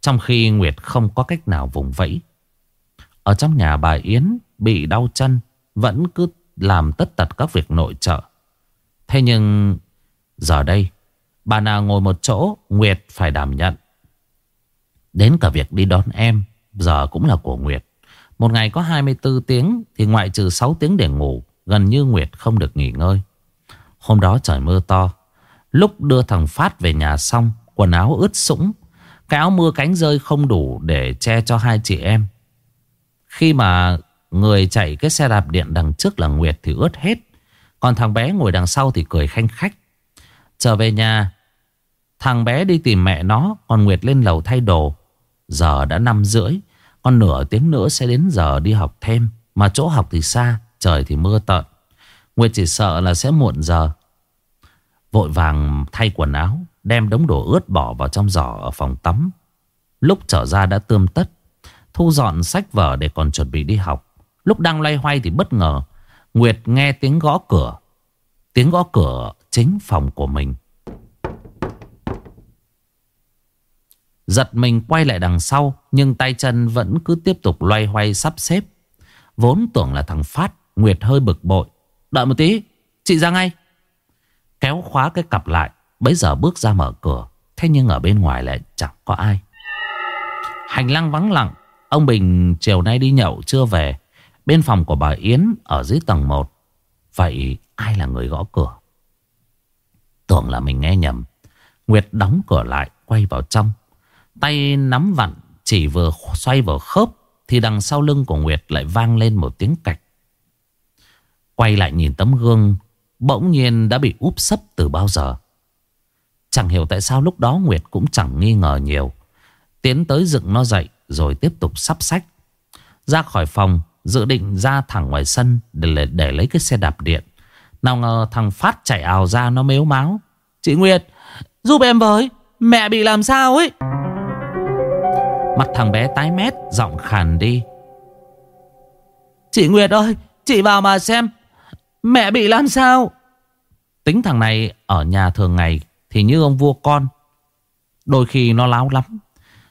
Speaker 1: Trong khi Nguyệt không có cách nào vùng vẫy. Ở trong nhà bà Yến Bị đau chân, Vẫn cứ làm tất tật các việc nội trợ. Thế nhưng Giờ đây Bà nào ngồi một chỗ, Nguyệt phải đảm nhận. Đến cả việc đi đón em, Giờ cũng là của Nguyệt. Một ngày có 24 tiếng, Thì ngoại trừ 6 tiếng để ngủ, Gần như Nguyệt không được nghỉ ngơi. Hôm đó trời mưa to. Lúc đưa thằng Phát về nhà xong, Quần áo ướt sũng. Cái áo mưa cánh rơi không đủ để che cho hai chị em. Khi mà người chạy cái xe đạp điện đằng trước là Nguyệt thì ướt hết. Còn thằng bé ngồi đằng sau thì cười khanh khách. Trở về nhà Thằng bé đi tìm mẹ nó Còn Nguyệt lên lầu thay đồ. Giờ đã năm rưỡi Còn nửa tiếng nữa sẽ đến giờ đi học thêm. Mà chỗ học thì xa, Trời thì mưa tợn. Nguyệt chỉ sợ là sẽ muộn giờ. Vội vàng thay quần áo, Đem đống đồ ướt bỏ vào trong giỏ ở phòng tắm. Lúc trở ra đã tươm tất, Thu dọn sách vở để còn chuẩn bị đi học. Lúc đang loay hoay thì bất ngờ, Nguyệt nghe tiếng gõ cửa. Tiếng gõ cửa chính phòng của mình. Giật mình quay lại đằng sau, Nhưng tay chân vẫn cứ tiếp tục loay hoay sắp xếp. Vốn tưởng là thằng Phát, Nguyệt hơi bực bội. Đợi một tí, Chị ra ngay. Kéo khóa cái cặp lại bây giờ bước ra mở cửa. Thế nhưng ở bên ngoài lại chẳng có ai. Hành lang vắng lặng, Ông Bình chiều nay đi nhậu chưa về. Bên phòng của bà Yến Ở dưới tầng 1 Vậy ai là người gõ cửa? Tưởng là mình nghe nhầm. Nguyệt đóng cửa lại, Quay vào trong. Tay nắm vặn chỉ vừa xoay vào khớp Thì đằng sau lưng của Nguyệt lại vang lên một tiếng cạch. Quay lại nhìn tấm gương Bỗng nhiên đã bị úp sấp từ bao giờ. Chẳng hiểu tại sao lúc đó Nguyệt cũng chẳng nghi ngờ nhiều. Tiến tới dựng nó dậy Rồi tiếp tục sắp sách. Ra khỏi phòng Dự định ra thẳng ngoài sân Để, để lấy cái xe đạp điện. Nào ngờ thằng Phát chạy ào ra nó mếu máu Chị Nguyệt Giúp em với Mẹ bị làm sao ấy? Mặt thằng bé tái mét, Giọng khàn đi. Chị Nguyệt ơi, Chị vào mà xem, Mẹ bị làm sao? Tính thằng này ở nhà thường ngày Thì như ông vua con. Đôi khi nó láo lắm,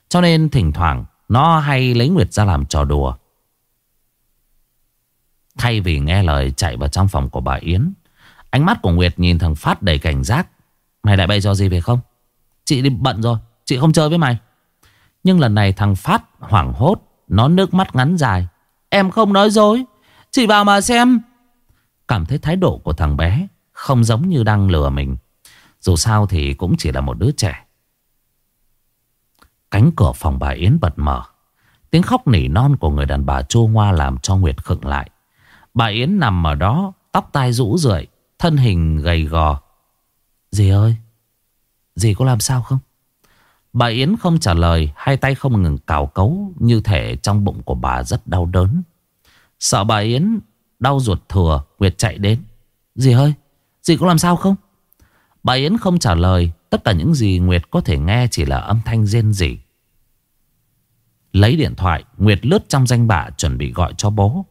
Speaker 1: Cho nên thỉnh thoảng Nó hay lấy Nguyệt ra làm trò đùa. Thay vì nghe lời chạy vào trong phòng của bà Yến, Ánh mắt của Nguyệt nhìn thằng Phát đầy cảnh giác. Mày lại bay cho gì về không? Chị đi bận rồi, Chị không chơi với mày nhưng lần này thằng Phát hoảng hốt, Nó nước mắt ngắn dài. Em không nói dối. Chị vào mà xem. Cảm thấy thái độ của thằng bé Không giống như đang lừa mình. Dù sao thì cũng chỉ là một đứa trẻ. Cánh cửa phòng bà Yến bật mở. Tiếng khóc nỉ non của người đàn bà chua ngoa làm cho Nguyệt khựng lại. Bà Yến nằm ở đó, Tóc tai rũ rượi, Thân hình gầy gò. Dì ơi, Dì có làm sao không? Bà Yến không trả lời, Hai tay không ngừng cào cấu Như thể trong bụng của bà rất đau đớn. Sợ bà Yến đau ruột thừa, Nguyệt chạy đến. Dì ơi, Dì có làm sao không? Bà Yến không trả lời, Tất cả những gì Nguyệt có thể nghe chỉ là âm thanh rên rỉ. Lấy điện thoại, Nguyệt lướt trong danh bạ chuẩn bị gọi cho bố.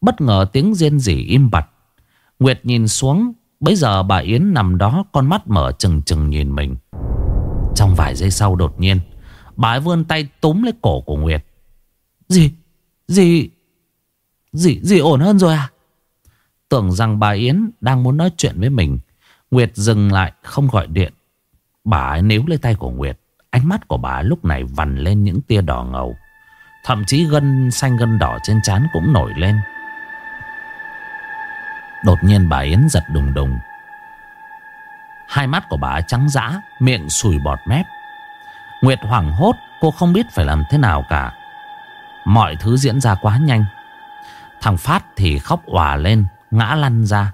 Speaker 1: Bất ngờ tiếng rên rỉ im bặt. Nguyệt nhìn xuống Bây giờ bà Yến nằm đó, Con mắt mở chừng chừng nhìn mình trong vài giây sau đột nhiên, Bà ấy vươn tay túm lấy cổ của Nguyệt. Gì Gì Gì Gì ổn hơn rồi à? Tưởng rằng bà Yến đang muốn nói chuyện với mình, Nguyệt dừng lại, không gọi điện. Bà ấy níu lấy tay của Nguyệt, Ánh mắt của bà lúc này vằn lên những tia đỏ ngầu. Thậm chí gân xanh gân đỏ trên trán cũng nổi lên. Đột nhiên bà Yến giật đùng đùng Hai mắt của bà trắng dã, Miệng sùi bọt mép. Nguyệt hoảng hốt, Cô không biết phải làm thế nào cả. Mọi thứ diễn ra quá nhanh. Thằng Phát thì khóc òa lên, Ngã lăn ra.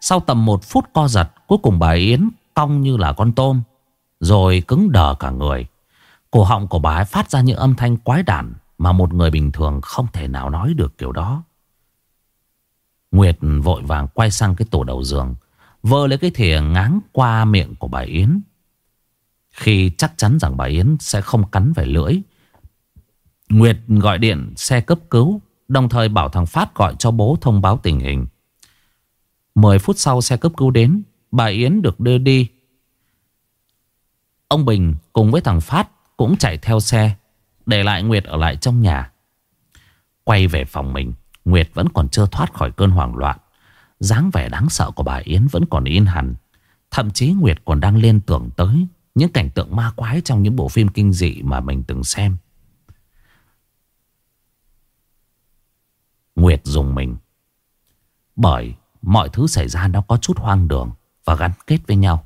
Speaker 1: Sau tầm một phút co giật, Cuối cùng bà Yến cong như là con tôm, Rồi cứng đờ cả người. Cổ họng của bà ấy phát ra những âm thanh quái đản Mà một người bình thường không thể nào nói được kiểu đó. Nguyệt vội vàng quay sang cái tổ đầu giường. Vơ lấy cái thìa ngáng qua miệng của bà Yến. Khi chắc chắn rằng bà Yến sẽ không cắn về lưỡi, Nguyệt gọi điện xe cấp cứu, Đồng thời bảo thằng Phát gọi cho bố thông báo tình hình. 10 phút sau xe cấp cứu đến, Bà Yến được đưa đi. Ông Bình cùng với thằng Phát cũng chạy theo xe, Để lại Nguyệt ở lại trong nhà. Quay về phòng mình, Nguyệt vẫn còn chưa thoát khỏi cơn hoảng loạn dáng vẻ đáng sợ của bà Yến vẫn còn in hẳn. Thậm chí Nguyệt còn đang liên tưởng tới Những cảnh tượng ma quái trong những bộ phim kinh dị mà mình từng xem. Nguyệt dùng mình. Bởi mọi thứ xảy ra nó có chút hoang đường Và gắn kết với nhau.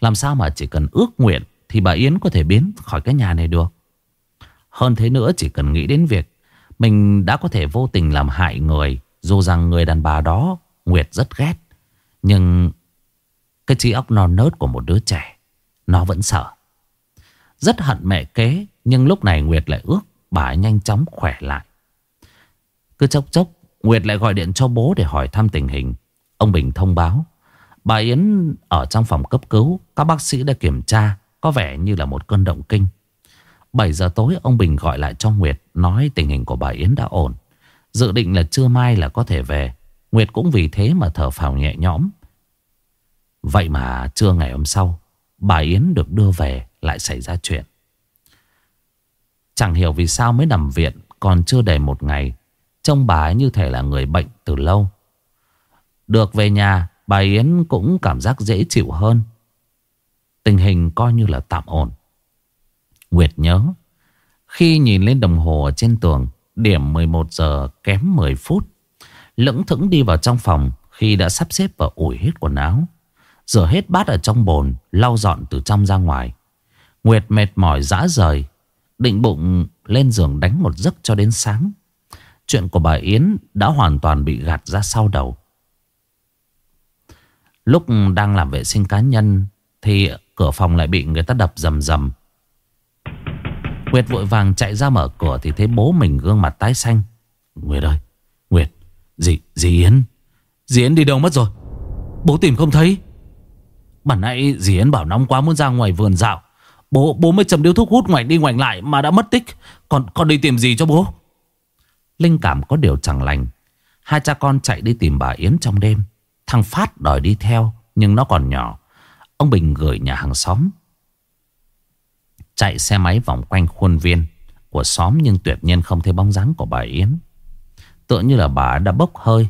Speaker 1: Làm sao mà chỉ cần ước nguyện Thì bà Yến có thể biến khỏi cái nhà này được? Hơn thế nữa, chỉ cần nghĩ đến việc Mình đã có thể vô tình làm hại người, Dù rằng người đàn bà đó Nguyệt rất ghét. Nhưng Cái trí óc non nớt của một đứa trẻ, Nó vẫn sợ. Rất hận mẹ kế, Nhưng lúc này Nguyệt lại ước bà nhanh chóng khỏe lại. Cứ chốc chốc, Nguyệt lại gọi điện cho bố để hỏi thăm tình hình. Ông Bình thông báo, Bà Yến ở trong phòng cấp cứu, Các bác sĩ đã kiểm tra, Có vẻ như là một cơn động kinh. 7 giờ tối, ông Bình gọi lại cho Nguyệt, Nói tình hình của bà Yến đã ổn. Dự định là trưa mai là có thể về. Nguyệt cũng vì thế mà thở phào nhẹ nhõm. Vậy mà trưa ngày hôm sau, Bà Yến được đưa về, Lại xảy ra chuyện. Chẳng hiểu vì sao mới nằm viện, Còn chưa đầy một ngày, Trông bà ấy như thể là người bệnh từ lâu. Được về nhà, Bà Yến cũng cảm giác dễ chịu hơn. Tình hình coi như là tạm ổn. Nguyệt nhớ, Khi nhìn lên đồng hồ ở trên tường, Điểm 11 giờ kém 10 phút Lững thững đi vào trong phòng Khi đã sắp xếp và ủi hết quần áo Rửa hết bát ở trong bồn Lau dọn từ trong ra ngoài Nguyệt mệt mỏi dã rời Định bụng lên giường đánh một giấc cho đến sáng Chuyện của bà Yến đã hoàn toàn bị gạt ra sau đầu. Lúc đang làm vệ sinh cá nhân thì cửa phòng lại bị người ta đập rầm rầm. Nguyệt vội vàng chạy ra mở cửa thì thấy bố mình gương mặt tái xanh. Nguyệt ơi, dì, dì Yến, dì Yến đi đâu mất rồi? Bố tìm không thấy. Bản nãy dì Yến bảo nóng quá muốn ra ngoài vườn dạo. Bố bố mới chầm điếu thuốc hút ngoảnh đi ngoảnh lại mà đã mất tích. Còn còn đi tìm gì cho bố? Linh cảm có điều chẳng lành Hai cha con chạy đi tìm bà Yến trong đêm Thằng Phát đòi đi theo Nhưng nó còn nhỏ Ông Bình gửi nhà hàng xóm Chạy xe máy vòng quanh khuôn viên Của xóm nhưng tuyệt nhiên không thấy bóng dáng của bà Yến Tựa như là bà đã bốc hơi.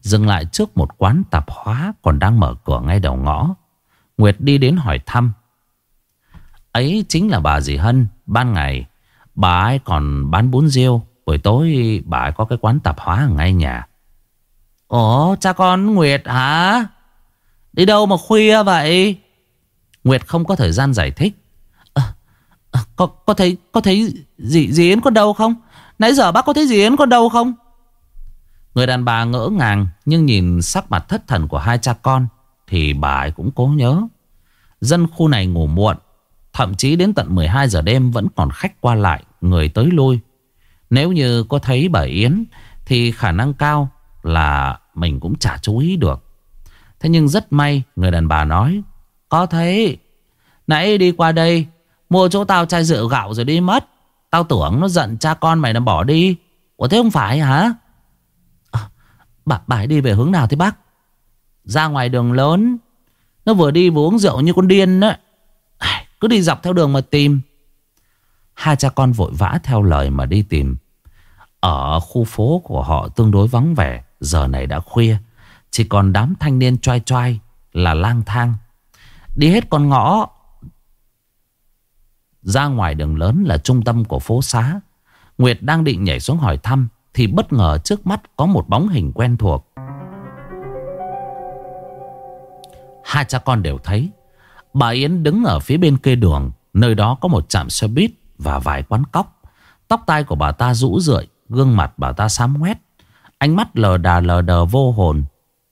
Speaker 1: Dừng lại trước một quán tạp hóa Còn đang mở cửa ngay đầu ngõ. Nguyệt đi đến hỏi thăm. Ấy chính là bà dì Hân Ban ngày. Bà ấy còn bán bún riêu Buổi tối bà ấy có cái quán tạp hóa ở ngay nhà. Ồ cha con Nguyệt hả? Đi đâu mà khuya vậy? Nguyệt không có thời gian giải thích. À, à, có, có thấy có thấy dì, dì Yến con đâu không? Nãy giờ bác có thấy dì Yến con đâu không? Người đàn bà ngỡ ngàng, Nhưng nhìn sắc mặt thất thần của hai cha con, Thì bà ấy cũng cố nhớ. Dân khu này ngủ muộn, Thậm chí đến tận 12 giờ đêm Vẫn còn khách qua lại, Người tới lui. Nếu như có thấy bà Yến, Thì khả năng cao là mình cũng chả chú ý được. Thế nhưng rất may, người đàn bà nói, Có thấy. Nãy đi qua đây, Mua chỗ tao chai rượu gạo rồi đi mất. Tao tưởng nó giận cha con mày nó bỏ đi. Ủa thế không phải hả? Bà, bà ấy đi về hướng nào thế bác? Ra ngoài đường lớn. Nó vừa đi vừa uống rượu như con điên đó. Cứ đi dọc theo đường mà tìm. Hai cha con vội vã theo lời mà đi tìm. Ở khu phố của họ tương đối vắng vẻ Giờ này đã khuya. Chỉ còn đám thanh niên choai choai Là lang thang. Đi hết con ngõ. Ra ngoài đường lớn là trung tâm của phố xá. Nguyệt đang định nhảy xuống hỏi thăm. Thì bất ngờ trước mắt có một bóng hình quen thuộc. Hai cha con đều thấy, Bà Yến đứng ở phía bên kia đường, Nơi đó có một trạm xe buýt Và vài quán cóc. Tóc tai của bà ta rũ rượi, Gương mặt bà ta xám ngoét. Ánh mắt lờ đà lờ đờ vô hồn,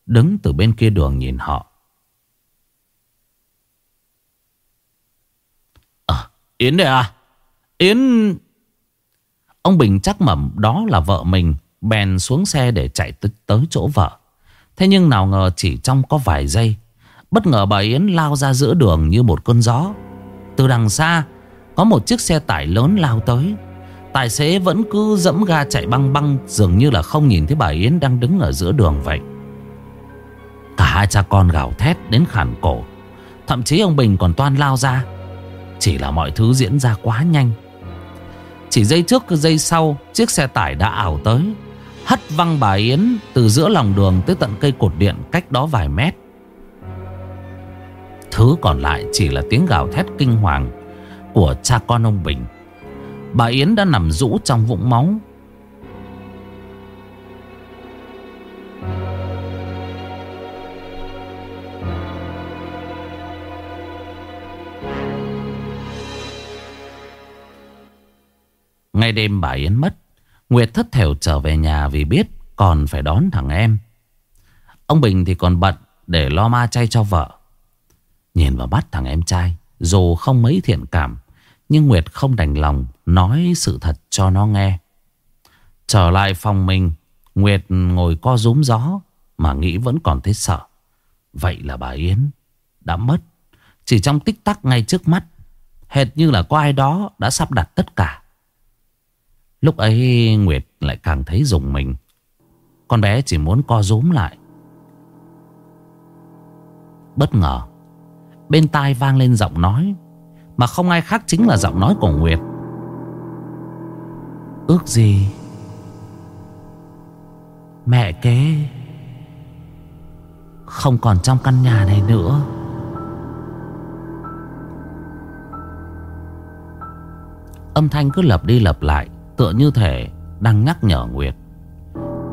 Speaker 1: Đứng từ bên kia đường nhìn họ. À Yến đây à? Yến Ông Bình chắc mẩm đó là vợ mình, Bèn xuống xe để chạy tới chỗ vợ. Thế nhưng nào ngờ chỉ trong có vài giây, Bất ngờ bà Yến lao ra giữa đường như một cơn gió. Từ đằng xa, Có một chiếc xe tải lớn lao tới. Tài xế vẫn cứ dẫm ga chạy băng băng, Dường như là không nhìn thấy bà Yến đang đứng ở giữa đường vậy. Cả hai cha con gào thét đến khản cổ. Thậm chí ông Bình còn toan lao ra. Chỉ là mọi thứ diễn ra quá nhanh. Chỉ giây trước, giây sau, Chiếc xe tải đã ảo tới Hất văng bà Yến từ giữa lòng đường tới tận cây cột điện cách đó vài mét Thứ còn lại chỉ là tiếng gào thét kinh hoàng của cha con ông Bình. Bà Yến đã nằm rũ trong vũng máu. Ngay đêm bà Yến mất, Nguyệt thất thểu trở về nhà vì biết còn phải đón thằng em. Ông Bình thì còn bận để lo ma chay cho vợ. Nhìn vào mắt thằng em trai Dù không mấy thiện cảm Nhưng Nguyệt không đành lòng Nói sự thật cho nó nghe Trở lại phòng mình Nguyệt ngồi co rúm gió Mà nghĩ vẫn còn thấy sợ Vậy là bà Yến Đã mất Chỉ trong tích tắc ngay trước mắt Hệt như là có ai đó đã sắp đặt tất cả Lúc ấy Nguyệt lại càng thấy dùng mình. Con bé chỉ muốn co rúm lại. Bất ngờ, Bên tai vang lên giọng nói, Mà không ai khác chính là giọng nói của Nguyệt. Ước gì? Mẹ kế Không còn trong căn nhà này nữa. Âm thanh cứ lặp đi lặp lại. Tựa như thể đang nhắc nhở Nguyệt.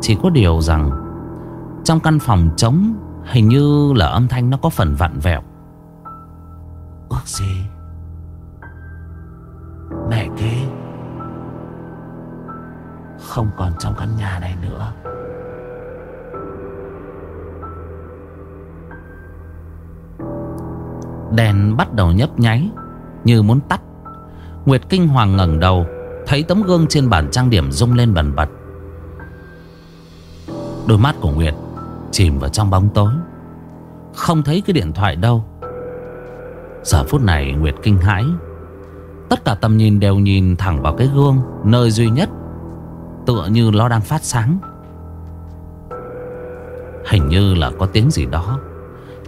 Speaker 1: Chỉ có điều rằng Trong căn phòng trống Hình như là âm thanh nó có phần vặn vẹo. Ước gì? Mẹ kế Không còn trong căn nhà này nữa. Đèn bắt đầu nhấp nháy Như muốn tắt. Nguyệt kinh hoàng ngẩng đầu Thấy tấm gương trên bàn trang điểm rung lên bần bật. Đôi mắt của Nguyệt Chìm vào trong bóng tối. Không thấy cái điện thoại đâu. Giờ phút này Nguyệt kinh hãi. Tất cả tầm nhìn đều nhìn thẳng vào cái gương, Nơi duy nhất, Tựa như nó đang phát sáng. Hình như là có tiếng gì đó,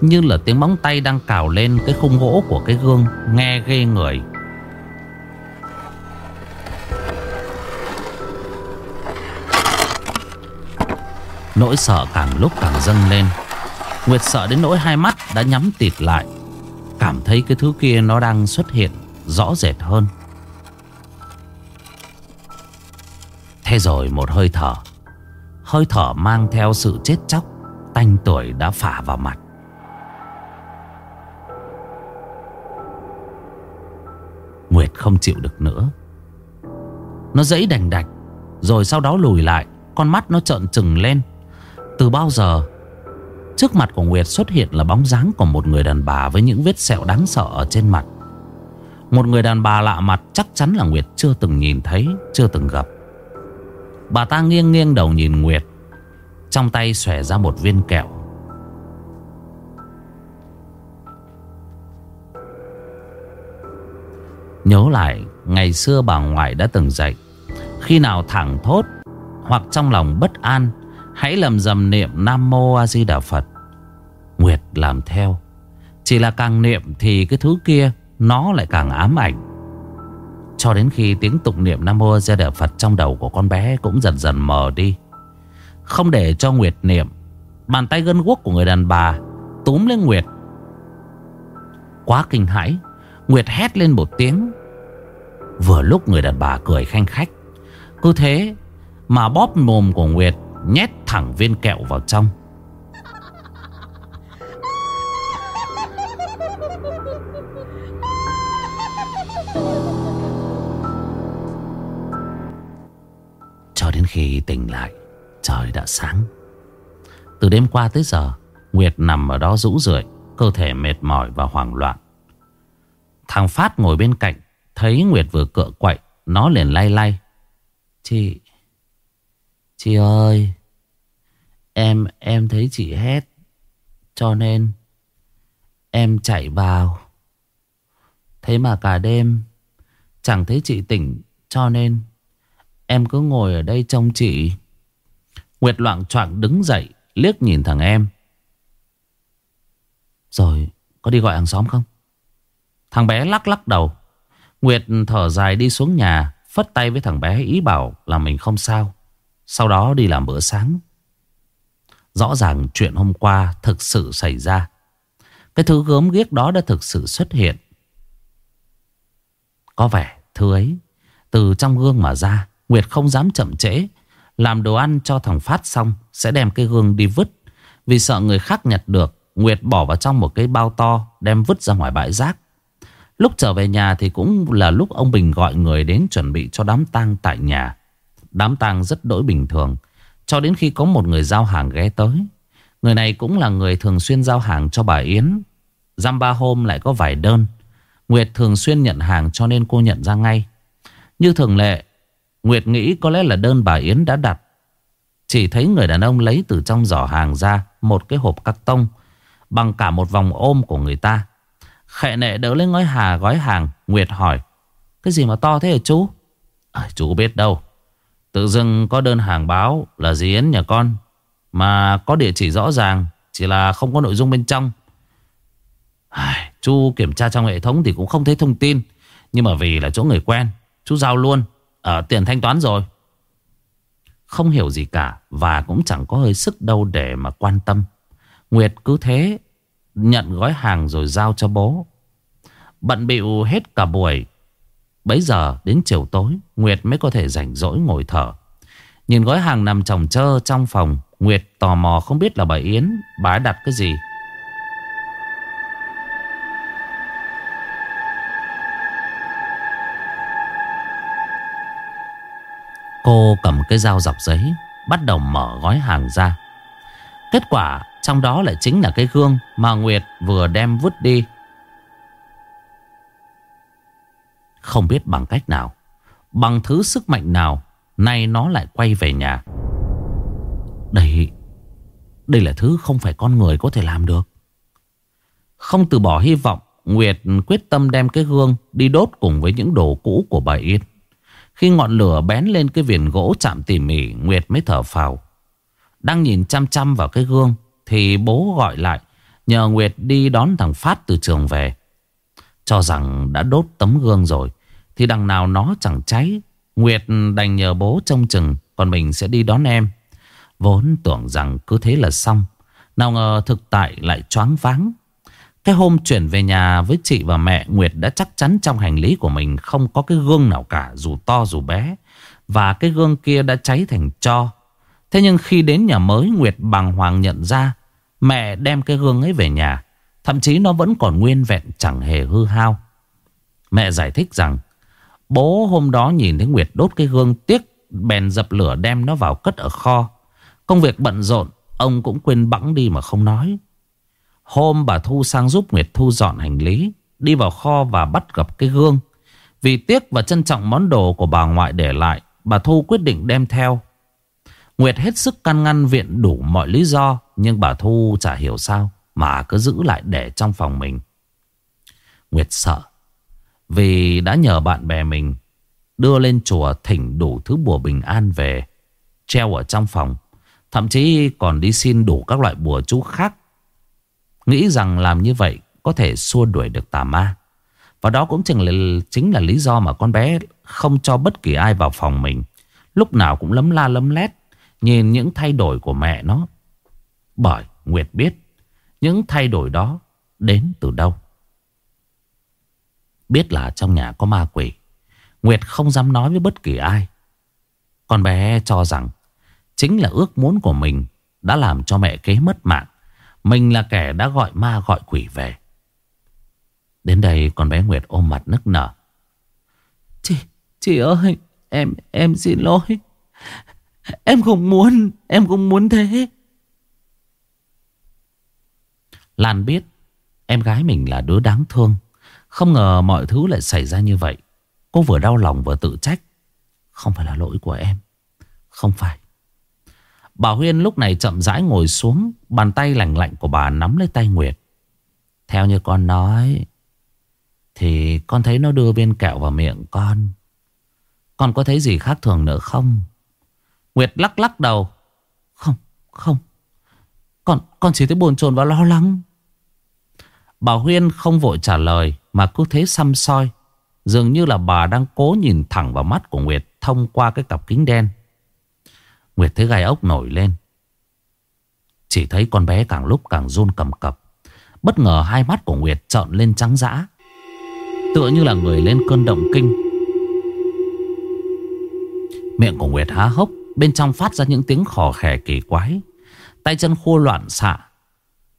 Speaker 1: Như là tiếng móng tay đang cào lên cái khung gỗ của cái gương, Nghe ghê người. Nỗi sợ càng lúc càng dâng lên. Nguyệt sợ đến nỗi hai mắt đã nhắm tịt lại. Cảm thấy cái thứ kia nó đang xuất hiện rõ rệt hơn. Thế rồi một hơi thở. Hơi thở mang theo sự chết chóc, Tanh tuổi đã phả vào mặt. Nguyệt không chịu được nữa. Nó dãy đành đạch, Rồi sau đó lùi lại, Con mắt nó trợn trừng lên. Từ bao giờ Trước mặt của Nguyệt xuất hiện là bóng dáng của một người đàn bà với những vết sẹo đáng sợ ở trên mặt. Một người đàn bà lạ mặt chắc chắn là Nguyệt chưa từng nhìn thấy, chưa từng gặp. Bà ta nghiêng nghiêng đầu nhìn Nguyệt. Trong tay xòe ra một viên kẹo. Nhớ lại ngày xưa bà ngoại đã từng dạy. Khi nào thẳng thốt hoặc trong lòng bất an Hãy lầm dầm niệm Nam Mô A Di Đà Phật. Nguyệt làm theo. Chỉ là càng niệm thì cái thứ kia, Nó lại càng ám ảnh. Cho đến khi tiếng tụng niệm Nam Mô A Di Đà Phật Trong đầu của con bé cũng dần dần mờ đi. Không để cho Nguyệt niệm, Bàn tay gân guốc của người đàn bà Túm lên Nguyệt. Quá kinh hãi, Nguyệt hét lên một tiếng. Vừa lúc người đàn bà cười khanh khách. Cứ thế mà bóp mồm của Nguyệt Nhét thẳng viên kẹo vào trong. Cho đến khi tỉnh lại, Trời đã sáng. Từ đêm qua tới giờ, Nguyệt nằm ở đó rũ rượi, Cơ thể mệt mỏi và hoảng loạn. Thằng Phát ngồi bên cạnh, Thấy Nguyệt vừa cựa quậy, Nó liền lay lay. Chị Chị ơi, Em em thấy chị hét, Cho nên Em chạy vào. Thế mà cả đêm, Chẳng thấy chị tỉnh, Cho nên Em cứ ngồi ở đây trông chị. Nguyệt loạn choạng đứng dậy, Liếc nhìn thằng em. Rồi, có đi gọi hàng xóm không? Thằng bé lắc lắc đầu. Nguyệt thở dài đi xuống nhà, Phất tay với thằng bé ý bảo là mình không sao. Sau đó đi làm bữa sáng. Rõ ràng chuyện hôm qua thực sự xảy ra. Cái thứ gớm ghiếc đó đã thực sự xuất hiện. Có vẻ thứ ấy, Từ trong gương mà ra, Nguyệt không dám chậm trễ. Làm đồ ăn cho thằng Phát xong, Sẽ đem cái gương đi vứt. Vì sợ người khác nhặt được, Nguyệt bỏ vào trong một cái bao to, Đem vứt ra ngoài bãi rác. Lúc trở về nhà thì cũng là lúc ông Bình gọi người đến chuẩn bị cho đám tang tại nhà. Đám tang rất đỗi bình thường. Cho đến khi có một người giao hàng ghé tới. Người này cũng là người thường xuyên giao hàng cho bà Yến. Dăm ba hôm lại có vài đơn. Nguyệt thường xuyên nhận hàng cho nên cô nhận ra ngay. Như thường lệ, Nguyệt nghĩ có lẽ là đơn bà Yến đã đặt. Chỉ thấy người đàn ông lấy từ trong giỏ hàng ra một cái hộp cắt tông bằng cả một vòng ôm của người ta. Khệ nệ đỡ lên ngói hà gói hàng Nguyệt hỏi Cái gì mà to thế hả chú à, Chú biết đâu Tự dưng có đơn hàng báo là gì Yến nhà con Mà có địa chỉ rõ ràng Chỉ là không có nội dung bên trong. Ai, Chú kiểm tra trong hệ thống thì cũng không thấy thông tin Nhưng mà vì là chỗ người quen Chú giao luôn Ở tiền thanh toán rồi. Không hiểu gì cả Và cũng chẳng có hơi sức đâu để mà quan tâm. Nguyệt cứ thế Nhận gói hàng rồi giao cho bố. Bận bịu hết cả buổi Bấy giờ đến chiều tối, Nguyệt mới có thể rảnh rỗi ngồi thở. Nhìn gói hàng nằm chồng chơ trong phòng, Nguyệt tò mò không biết là bà Yến, Bà đặt cái gì. Cô cầm cái dao dọc giấy, Bắt đầu mở gói hàng ra. Kết quả, trong đó lại chính là cái gương Mà Nguyệt vừa đem vứt đi. Không biết bằng cách nào. Bằng thứ sức mạnh nào, Nay nó lại quay về nhà. Đây Đây là thứ không phải con người có thể làm được. Không từ bỏ hy vọng, Nguyệt quyết tâm đem cái gương Đi đốt cùng với những đồ cũ của bà Yên. Khi ngọn lửa bén lên cái viền gỗ chạm tỉ mỉ, Nguyệt mới thở phào. Đang nhìn chăm chăm vào cái gương, Thì bố gọi lại, Nhờ Nguyệt đi đón thằng Phát từ trường về. Cho rằng đã đốt tấm gương rồi thì đằng nào nó chẳng cháy. Nguyệt đành nhờ bố trông chừng, Còn mình sẽ đi đón em. Vốn tưởng rằng cứ thế là xong, Nào ngờ thực tại lại choáng váng. Cái hôm chuyển về nhà với chị và mẹ, Nguyệt đã chắc chắn trong hành lý của mình Không có cái gương nào cả, Dù to dù bé, Và cái gương kia đã cháy thành cho Thế nhưng khi đến nhà mới, Nguyệt bàng hoàng nhận ra, Mẹ đem cái gương ấy về nhà. Thậm chí nó vẫn còn nguyên vẹn, chẳng hề hư hao. Mẹ giải thích rằng Bố hôm đó nhìn thấy Nguyệt đốt cái gương tiếc, Bèn dập lửa đem nó vào cất ở kho. Công việc bận rộn, Ông cũng quên bẵng đi mà không nói. Hôm bà Thu sang giúp Nguyệt thu dọn hành lý, Đi vào kho và bắt gặp cái gương. Vì tiếc và trân trọng món đồ của bà ngoại để lại, Bà Thu quyết định đem theo. Nguyệt hết sức can ngăn viện đủ mọi lý do, Nhưng bà Thu chả hiểu sao, Mà cứ giữ lại để trong phòng mình. Nguyệt sợ vì đã nhờ bạn bè mình đưa lên chùa thỉnh đủ thứ bùa bình an về Treo ở trong phòng Thậm chí còn đi xin đủ các loại bùa chú khác. Nghĩ rằng làm như vậy có thể xua đuổi được tà ma. Và đó cũng chính là, chính là lý do mà con bé không cho bất kỳ ai vào phòng mình. Lúc nào cũng lấm la lấm lét Nhìn những thay đổi của mẹ nó. Bởi Nguyệt biết Những thay đổi đó đến từ đâu? Biết là trong nhà có ma quỷ. Nguyệt không dám nói với bất kỳ ai. Con bé cho rằng Chính là ước muốn của mình Đã làm cho mẹ kế mất mạng. Mình là kẻ đã gọi ma gọi quỷ về. Đến đây con bé Nguyệt ôm mặt nức nở. Chị ơi Em em xin lỗi. Em không muốn Em không muốn thế. Lan biết Em gái mình là đứa đáng thương không ngờ mọi thứ lại xảy ra như vậy. Cô vừa đau lòng vừa tự trách. Không phải là lỗi của em. Không phải. Bà Huyên lúc này chậm rãi ngồi xuống Bàn tay lạnh lạnh của bà nắm lấy tay Nguyệt. Theo như con nói Thì con thấy nó đưa viên kẹo vào miệng con. Con có thấy gì khác thường nữa không? Nguyệt lắc lắc đầu. Không, không. Con, con chỉ thấy buồn chồn và lo lắng. Bà Huyên không vội trả lời. Mà cứ thế xăm soi, Dường như là bà đang cố nhìn thẳng vào mắt của Nguyệt Thông qua cái cặp kính đen. Nguyệt thấy gai ốc nổi lên. Chỉ thấy con bé càng lúc càng run cầm cập. Bất ngờ hai mắt của Nguyệt trợn lên trắng dã. Tựa như là người lên cơn động kinh. Miệng của Nguyệt há hốc, Bên trong phát ra những tiếng khò khè kỳ quái. Tay chân khô loạn xạ.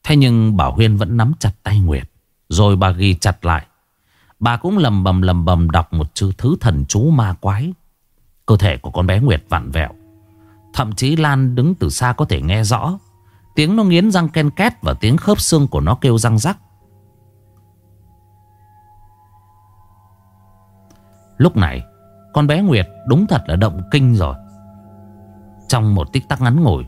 Speaker 1: Thế nhưng Bảo Huyên vẫn nắm chặt tay Nguyệt, Rồi bà ghi chặt lại. Bà cũng lầm bầm lầm bầm đọc một chữ thứ thần chú ma quái. Cơ thể của con bé Nguyệt vặn vẹo. Thậm chí Lan đứng từ xa có thể nghe rõ. Tiếng nó nghiến răng ken két Và tiếng khớp xương của nó kêu răng rắc. Lúc này, Con bé Nguyệt đúng thật là động kinh rồi. Trong một tích tắc ngắn ngủi,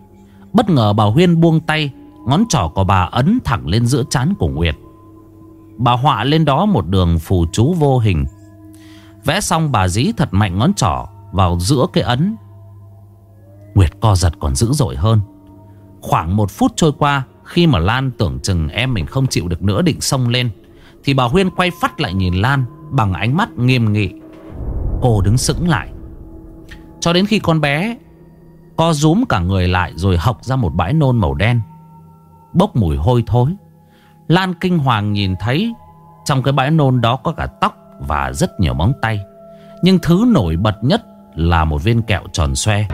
Speaker 1: Bất ngờ bà Huyên buông tay, Ngón trỏ của bà ấn thẳng lên giữa trán của Nguyệt. Bà họa lên đó một đường phù chú vô hình. Vẽ xong bà dí thật mạnh ngón trỏ Vào giữa cái ấn. Nguyệt co giật còn dữ dội hơn. Khoảng một phút trôi qua, Khi mà Lan tưởng chừng em mình không chịu được nữa định xông lên, Thì bà Huyên quay phát lại nhìn Lan Bằng ánh mắt nghiêm nghị. Cô đứng sững lại. Cho đến khi con bé Co rúm cả người lại Rồi học ra một bãi nôn màu đen, Bốc mùi hôi thối. Lan kinh hoàng nhìn thấy, Trong cái bãi nôn đó có cả tóc Và rất nhiều móng tay. Nhưng thứ nổi bật nhất Là một viên kẹo tròn xoe.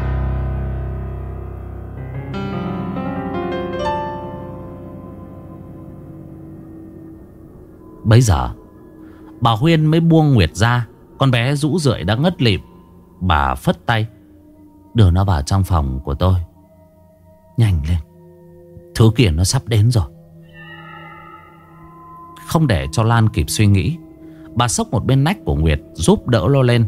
Speaker 1: Bây giờ, Bà Huyên mới buông Nguyệt ra, Con bé rũ rượi đã ngất lịm. Bà phất tay, Đưa nó vào trong phòng của tôi. Nhanh lên, Thứ kia nó sắp đến rồi. Không để cho Lan kịp suy nghĩ. Bà sốc một bên nách của Nguyệt Giúp đỡ lô lên.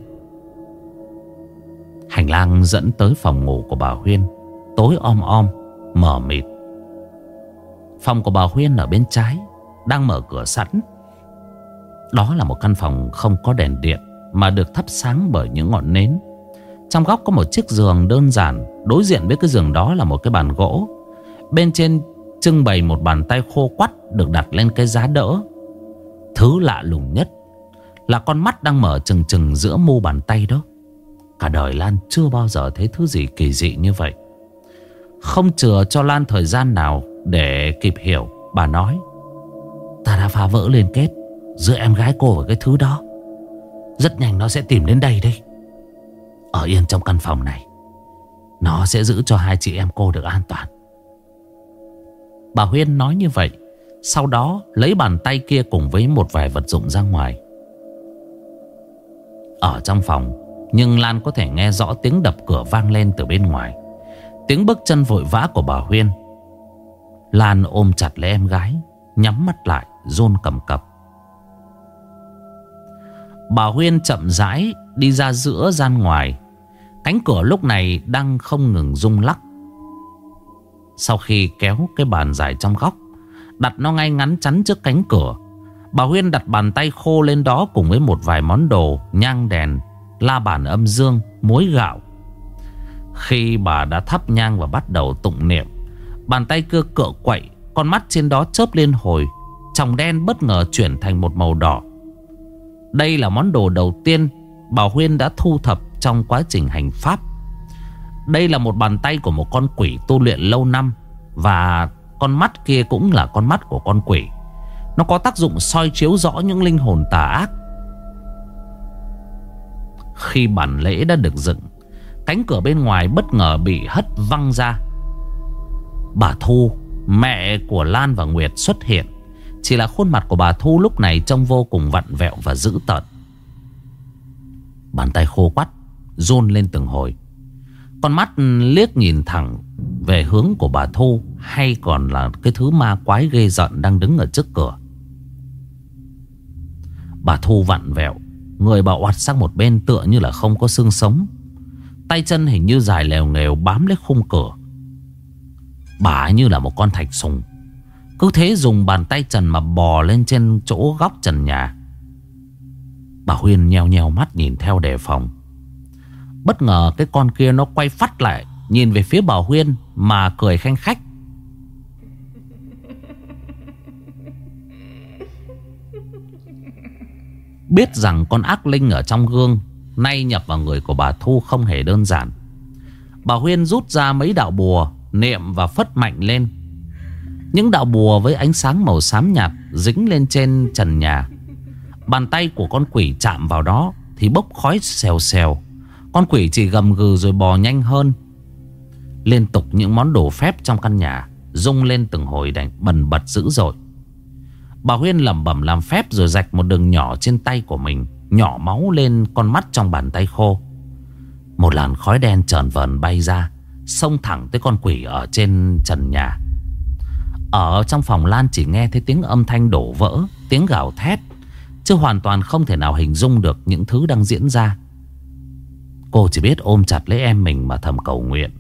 Speaker 1: Hành lang dẫn tới phòng ngủ của bà Huyên, Tối om om Mở mịt. Phòng của bà Huyên ở bên trái, Đang mở cửa sẵn. Đó là một căn phòng không có đèn điện Mà được thắp sáng bởi những ngọn nến. Trong góc có một chiếc giường đơn giản, Đối diện với cái giường đó là một cái bàn gỗ. Bên trên trưng bày một bàn tay khô quắt Được đặt lên cái giá đỡ. Thứ lạ lùng nhất Là con mắt đang mở trừng trừng giữa mu bàn tay đó. Cả đời Lan chưa bao giờ thấy thứ gì kỳ dị như vậy. Không chừa cho Lan thời gian nào để kịp hiểu, Bà nói. Ta đã phá vỡ liên kết Giữa em gái cô và cái thứ đó. Rất nhanh nó sẽ tìm đến đây đây Ở yên trong căn phòng này, Nó sẽ giữ cho hai chị em cô được an toàn. Bà Huyên nói như vậy sau đó lấy bàn tay kia cùng với một vài vật dụng ra ngoài Ở trong phòng Nhưng Lan có thể nghe rõ tiếng đập cửa vang lên từ bên ngoài Tiếng bước chân vội vã của bà Huyên Lan ôm chặt lấy em gái Nhắm mắt lại run cầm cập Bà Huyên chậm rãi đi ra giữa gian ngoài. Cánh cửa lúc này đang không ngừng rung lắc. Sau khi kéo cái bàn dài trong góc, đặt nó ngay ngắn chắn trước cánh cửa. Bà Huyên đặt bàn tay khô lên đó cùng với một vài món đồ, nhang đèn, la bàn âm dương, muối gạo. Khi bà đã thắp nhang và bắt đầu tụng niệm, bàn tay cưa cựa quậy, con mắt trên đó chớp lên hồi, tròng đen bất ngờ chuyển thành một màu đỏ. Đây là món đồ đầu tiên Bảo Huyên đã thu thập trong quá trình hành pháp Đây là một bàn tay của một con quỷ tu luyện lâu năm Và con mắt kia cũng là con mắt của con quỷ. Nó có tác dụng soi chiếu rõ những linh hồn tà ác. Khi bản lễ đã được dựng, Cánh cửa bên ngoài bất ngờ bị hất văng ra. Bà Thu, Mẹ của Lan và Nguyệt xuất hiện. Chỉ là khuôn mặt của bà Thu lúc này trông vô cùng vặn vẹo và dữ tợn. Bàn tay khô quắt, Run lên từng hồi. Con mắt liếc nhìn thẳng về hướng của bà Thu Hay còn là cái thứ ma quái ghê giận Đang đứng ở trước cửa. Bà Thu vặn vẹo, Người bà oặt sang một bên tựa như là không có xương sống. Tay chân hình như dài lèo nghèo bám lấy khung cửa. Bà như là một con thạch sùng. Cứ thế dùng bàn tay trần mà bò lên trên chỗ góc trần nhà. Bà Huyên nheo nheo mắt nhìn theo đề phòng. Bất ngờ cái con kia nó quay phát lại Nhìn về phía bà Huyên mà cười khanh khách. Biết rằng con ác linh ở trong gương Nay nhập vào người của bà Thu không hề đơn giản. Bà Huyên rút ra mấy đạo bùa, Niệm và phất mạnh lên. Những đạo bùa với ánh sáng màu xám nhạt Dính lên trên trần nhà. Bàn tay của con quỷ chạm vào đó Thì bốc khói xèo xèo. Con quỷ chỉ gầm gừ rồi bò nhanh hơn. Liên tục những món đồ phép trong căn nhà, Rung lên từng hồi đánh bần bật dữ dội. Bà Huyên lẩm bẩm làm phép rồi rạch một đường nhỏ trên tay của mình, Nhỏ máu lên con mắt trong bàn tay khô. Một làn khói đen trờn vờn bay ra, Xông thẳng tới con quỷ ở trên trần nhà. Ở trong phòng Lan chỉ nghe thấy tiếng âm thanh đổ vỡ, Tiếng gào thét, Chứ hoàn toàn không thể nào hình dung được những thứ đang diễn ra. Cô chỉ biết ôm chặt lấy em mình mà thầm cầu nguyện.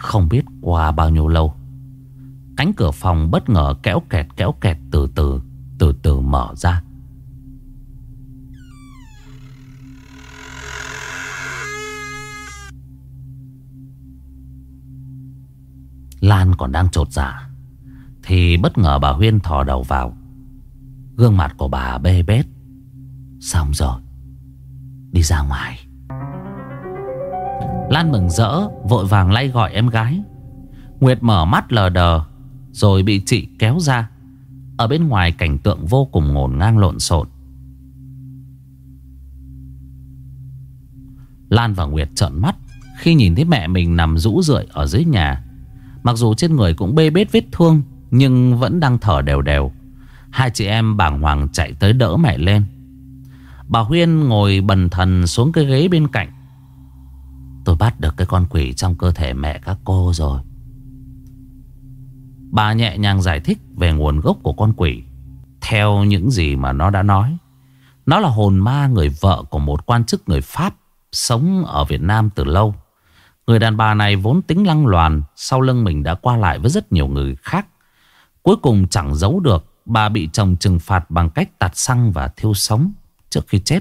Speaker 1: Không biết qua bao nhiêu lâu. Cánh cửa phòng bất ngờ kéo kẹt kéo kẹt từ từ Từ từ mở ra. Lan còn đang trột dạ Thì bất ngờ bà Huyên thò đầu vào. Gương mặt của bà bê bết. Xong rồi, Đi ra ngoài. Lan mừng rỡ, Vội vàng lay gọi em gái. Nguyệt mở mắt lờ đờ, Rồi bị chị kéo ra. Ở bên ngoài cảnh tượng vô cùng ngổn ngang lộn xộn. Lan và Nguyệt trợn mắt Khi nhìn thấy mẹ mình nằm rũ rượi ở dưới nhà. Mặc dù trên người cũng bê bết vết thương, Nhưng vẫn đang thở đều đều. Hai chị em bàng hoàng chạy tới đỡ mẹ lên. Bà Huyên ngồi bần thần xuống cái ghế bên cạnh. Tôi bắt được cái con quỷ trong cơ thể mẹ các cô rồi. Bà nhẹ nhàng giải thích về nguồn gốc của con quỷ, Theo những gì mà nó đã nói. Nó là hồn ma người vợ của một quan chức người Pháp Sống ở Việt Nam từ lâu. Người đàn bà này vốn tính lăng loàn, Sau lưng mình đã qua lại với rất nhiều người khác. Cuối cùng chẳng giấu được, Bà bị chồng trừng phạt bằng cách tạt xăng và thiêu sống Trước khi chết.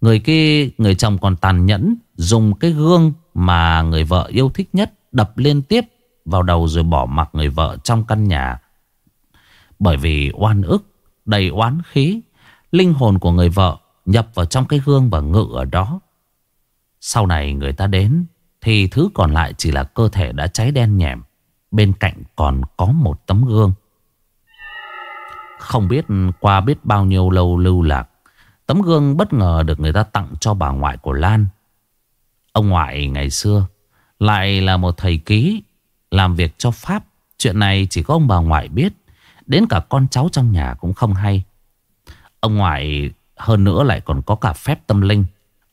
Speaker 1: Người kia, người chồng còn tàn nhẫn Dùng cái gương mà người vợ yêu thích nhất Đập liên tiếp vào đầu rồi bỏ mặc người vợ trong căn nhà. Bởi vì oan ức, đầy oán khí Linh hồn của người vợ nhập vào trong cái gương và ngự ở đó. Sau này người ta đến Thì thứ còn lại chỉ là cơ thể đã cháy đen nhẹm Bên cạnh còn có một tấm gương. Không biết qua biết bao nhiêu lâu lưu lạc Tấm gương bất ngờ được người ta tặng cho bà ngoại của Lan. Ông ngoại ngày xưa Lại là một thầy ký Làm việc cho Pháp. Chuyện này chỉ có ông bà ngoại biết. Đến cả con cháu trong nhà cũng không hay. Ông ngoại hơn nữa lại còn có cả phép tâm linh.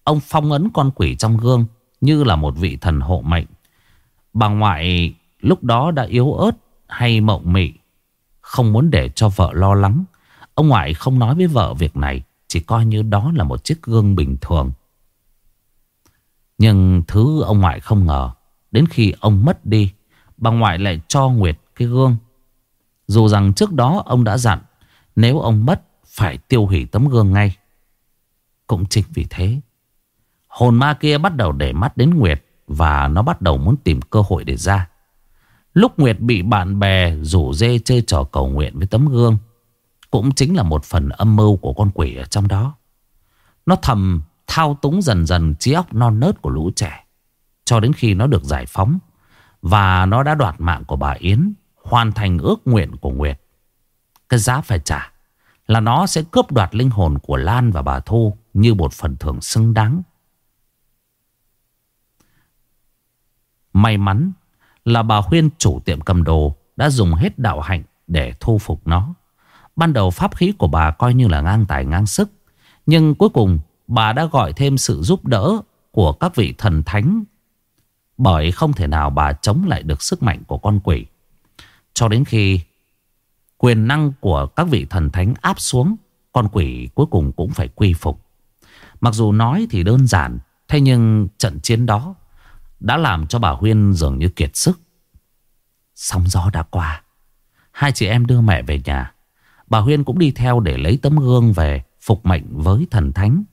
Speaker 1: Ông phong ấn con quỷ trong gương Như là một vị thần hộ mệnh. Bà ngoại lúc đó đã yếu ớt hay mộng mị, Không muốn để cho vợ lo lắng. Ông ngoại không nói với vợ việc này. Chỉ coi như đó là một chiếc gương bình thường. Nhưng thứ ông ngoại không ngờ, Đến khi ông mất đi, Bà ngoại lại cho Nguyệt cái gương. Dù rằng trước đó ông đã dặn, Nếu ông mất, phải tiêu hủy tấm gương ngay. Cũng chính vì thế, Hồn ma kia bắt đầu để mắt đến Nguyệt Và nó bắt đầu muốn tìm cơ hội để ra. Lúc Nguyệt bị bạn bè rủ dê chơi trò cầu nguyện với tấm gương cũng chính là một phần âm mưu của con quỷ ở trong đó. Nó thầm thao túng dần dần trí óc non nớt của lũ trẻ, Cho đến khi nó được giải phóng, Và nó đã đoạt mạng của bà Yến, Hoàn thành ước nguyện của Nguyệt. Cái giá phải trả Là nó sẽ cướp đoạt linh hồn của Lan và bà Thu Như một phần thưởng xứng đáng. May mắn là bà Huyên chủ tiệm cầm đồ đã dùng hết đạo hạnh để thu phục nó. Ban đầu pháp khí của bà coi như là ngang tài ngang sức. Nhưng cuối cùng, bà đã gọi thêm sự giúp đỡ của các vị thần thánh. Bởi không thể nào bà chống lại được sức mạnh của con quỷ. Cho đến khi quyền năng của các vị thần thánh áp xuống, Con quỷ cuối cùng cũng phải quy phục. Mặc dù nói thì đơn giản, Thế nhưng trận chiến đó Đã làm cho bà Huyên dường như kiệt sức. Sóng gió đã qua. Hai chị em đưa mẹ về nhà. Bà Huyên cũng đi theo để lấy tấm gương về Phục mệnh với thần thánh.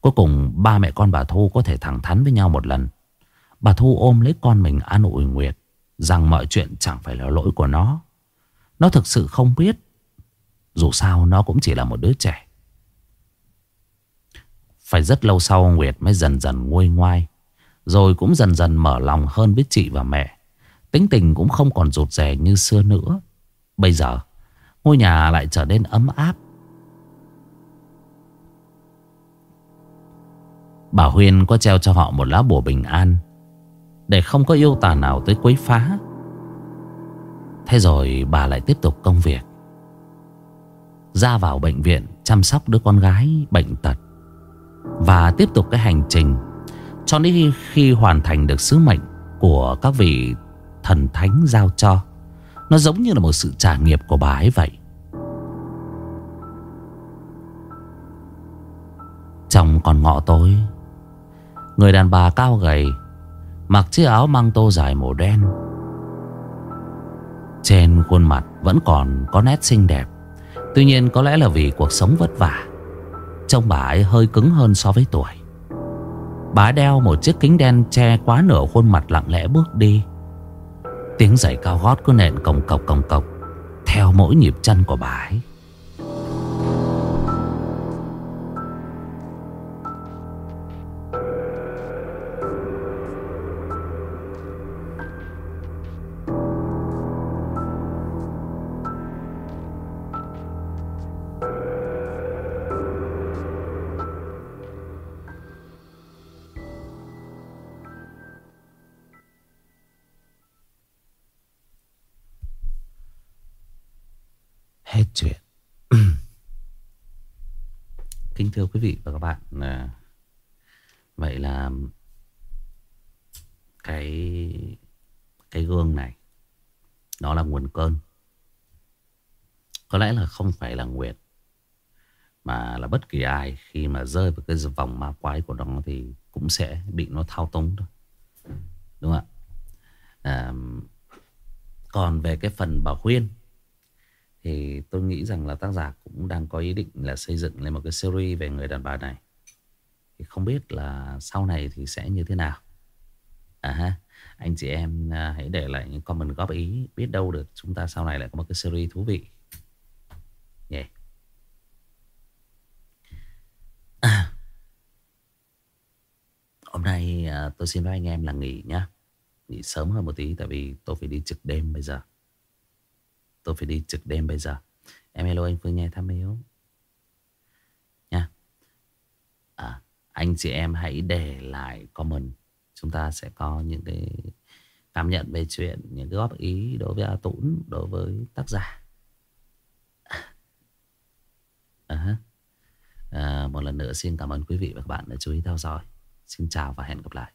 Speaker 1: Cuối cùng, ba mẹ con bà Thu có thể thẳng thắn với nhau một lần. Bà Thu ôm lấy con mình an ủi Nguyệt Rằng mọi chuyện chẳng phải là lỗi của nó. Nó thực sự không biết, Dù sao nó cũng chỉ là một đứa trẻ. Phải rất lâu sau, Nguyệt mới dần dần nguôi ngoai, Rồi cũng dần dần mở lòng hơn với chị và mẹ. Tính tình cũng không còn rụt rè như xưa nữa. Bây giờ Ngôi nhà lại trở nên ấm áp. Bà Huyên có treo cho họ một lá bùa bình an, Để không có yêu tà nào tới quấy phá. Thế rồi bà lại tiếp tục công việc. Ra vào bệnh viện chăm sóc đứa con gái bệnh tật, Và tiếp tục cái hành trình Cho đến khi hoàn thành được sứ mệnh của các vị thần thánh giao cho. Nó giống như là một sự trả nghiệp của bà ấy vậy. Trong còn ngọ tối. Người đàn bà cao gầy, Mặc chiếc áo măng tô dài màu đen. Trên khuôn mặt vẫn còn có nét xinh đẹp. Tuy nhiên có lẽ là vì cuộc sống vất vả, Trông bà ấy hơi cứng hơn so với tuổi. Bà đeo một chiếc kính đen che quá nửa khuôn mặt lặng lẽ bước đi. Tiếng giày cao gót cứ nện cồng cọc cồng cọc, Theo mỗi nhịp chân của bà ấy. Vậy là Cái Cái gương này Nó là nguồn cơn. Có lẽ là không phải là Nguyệt Mà là bất kỳ ai Khi mà rơi vào cái vòng ma quái của nó Thì cũng sẽ bị nó thao túng thôi. Đúng không ạ? À, Còn về cái phần bảo khuyên thì tôi nghĩ rằng là tác giả cũng đang có ý định là xây dựng lên một cái series về người đàn bà này. Thì không biết là sau này thì sẽ như thế nào. À ha, anh chị em à, hãy để lại những comment góp ý. Biết đâu được chúng ta sau này lại có một cái series thú vị. Yeah. À. [COUGHS] Hôm nay à, tôi xin nói anh em là nghỉ nhá. Nghỉ sớm hơn một tí tại vì tôi phải đi trực đêm bây giờ. Tôi phải đi trực đêm bây giờ Em hello anh Phương Nhai Tham Hiếu Nha à, anh chị em hãy để lại comment. Chúng ta sẽ có những cái cảm nhận về chuyện Những cái góp ý đối với A Tũng Đối với tác giả. [LAUGHS] À, à, Một lần nữa xin cảm ơn quý vị và các bạn đã chú ý theo dõi. Xin chào và hẹn gặp lại.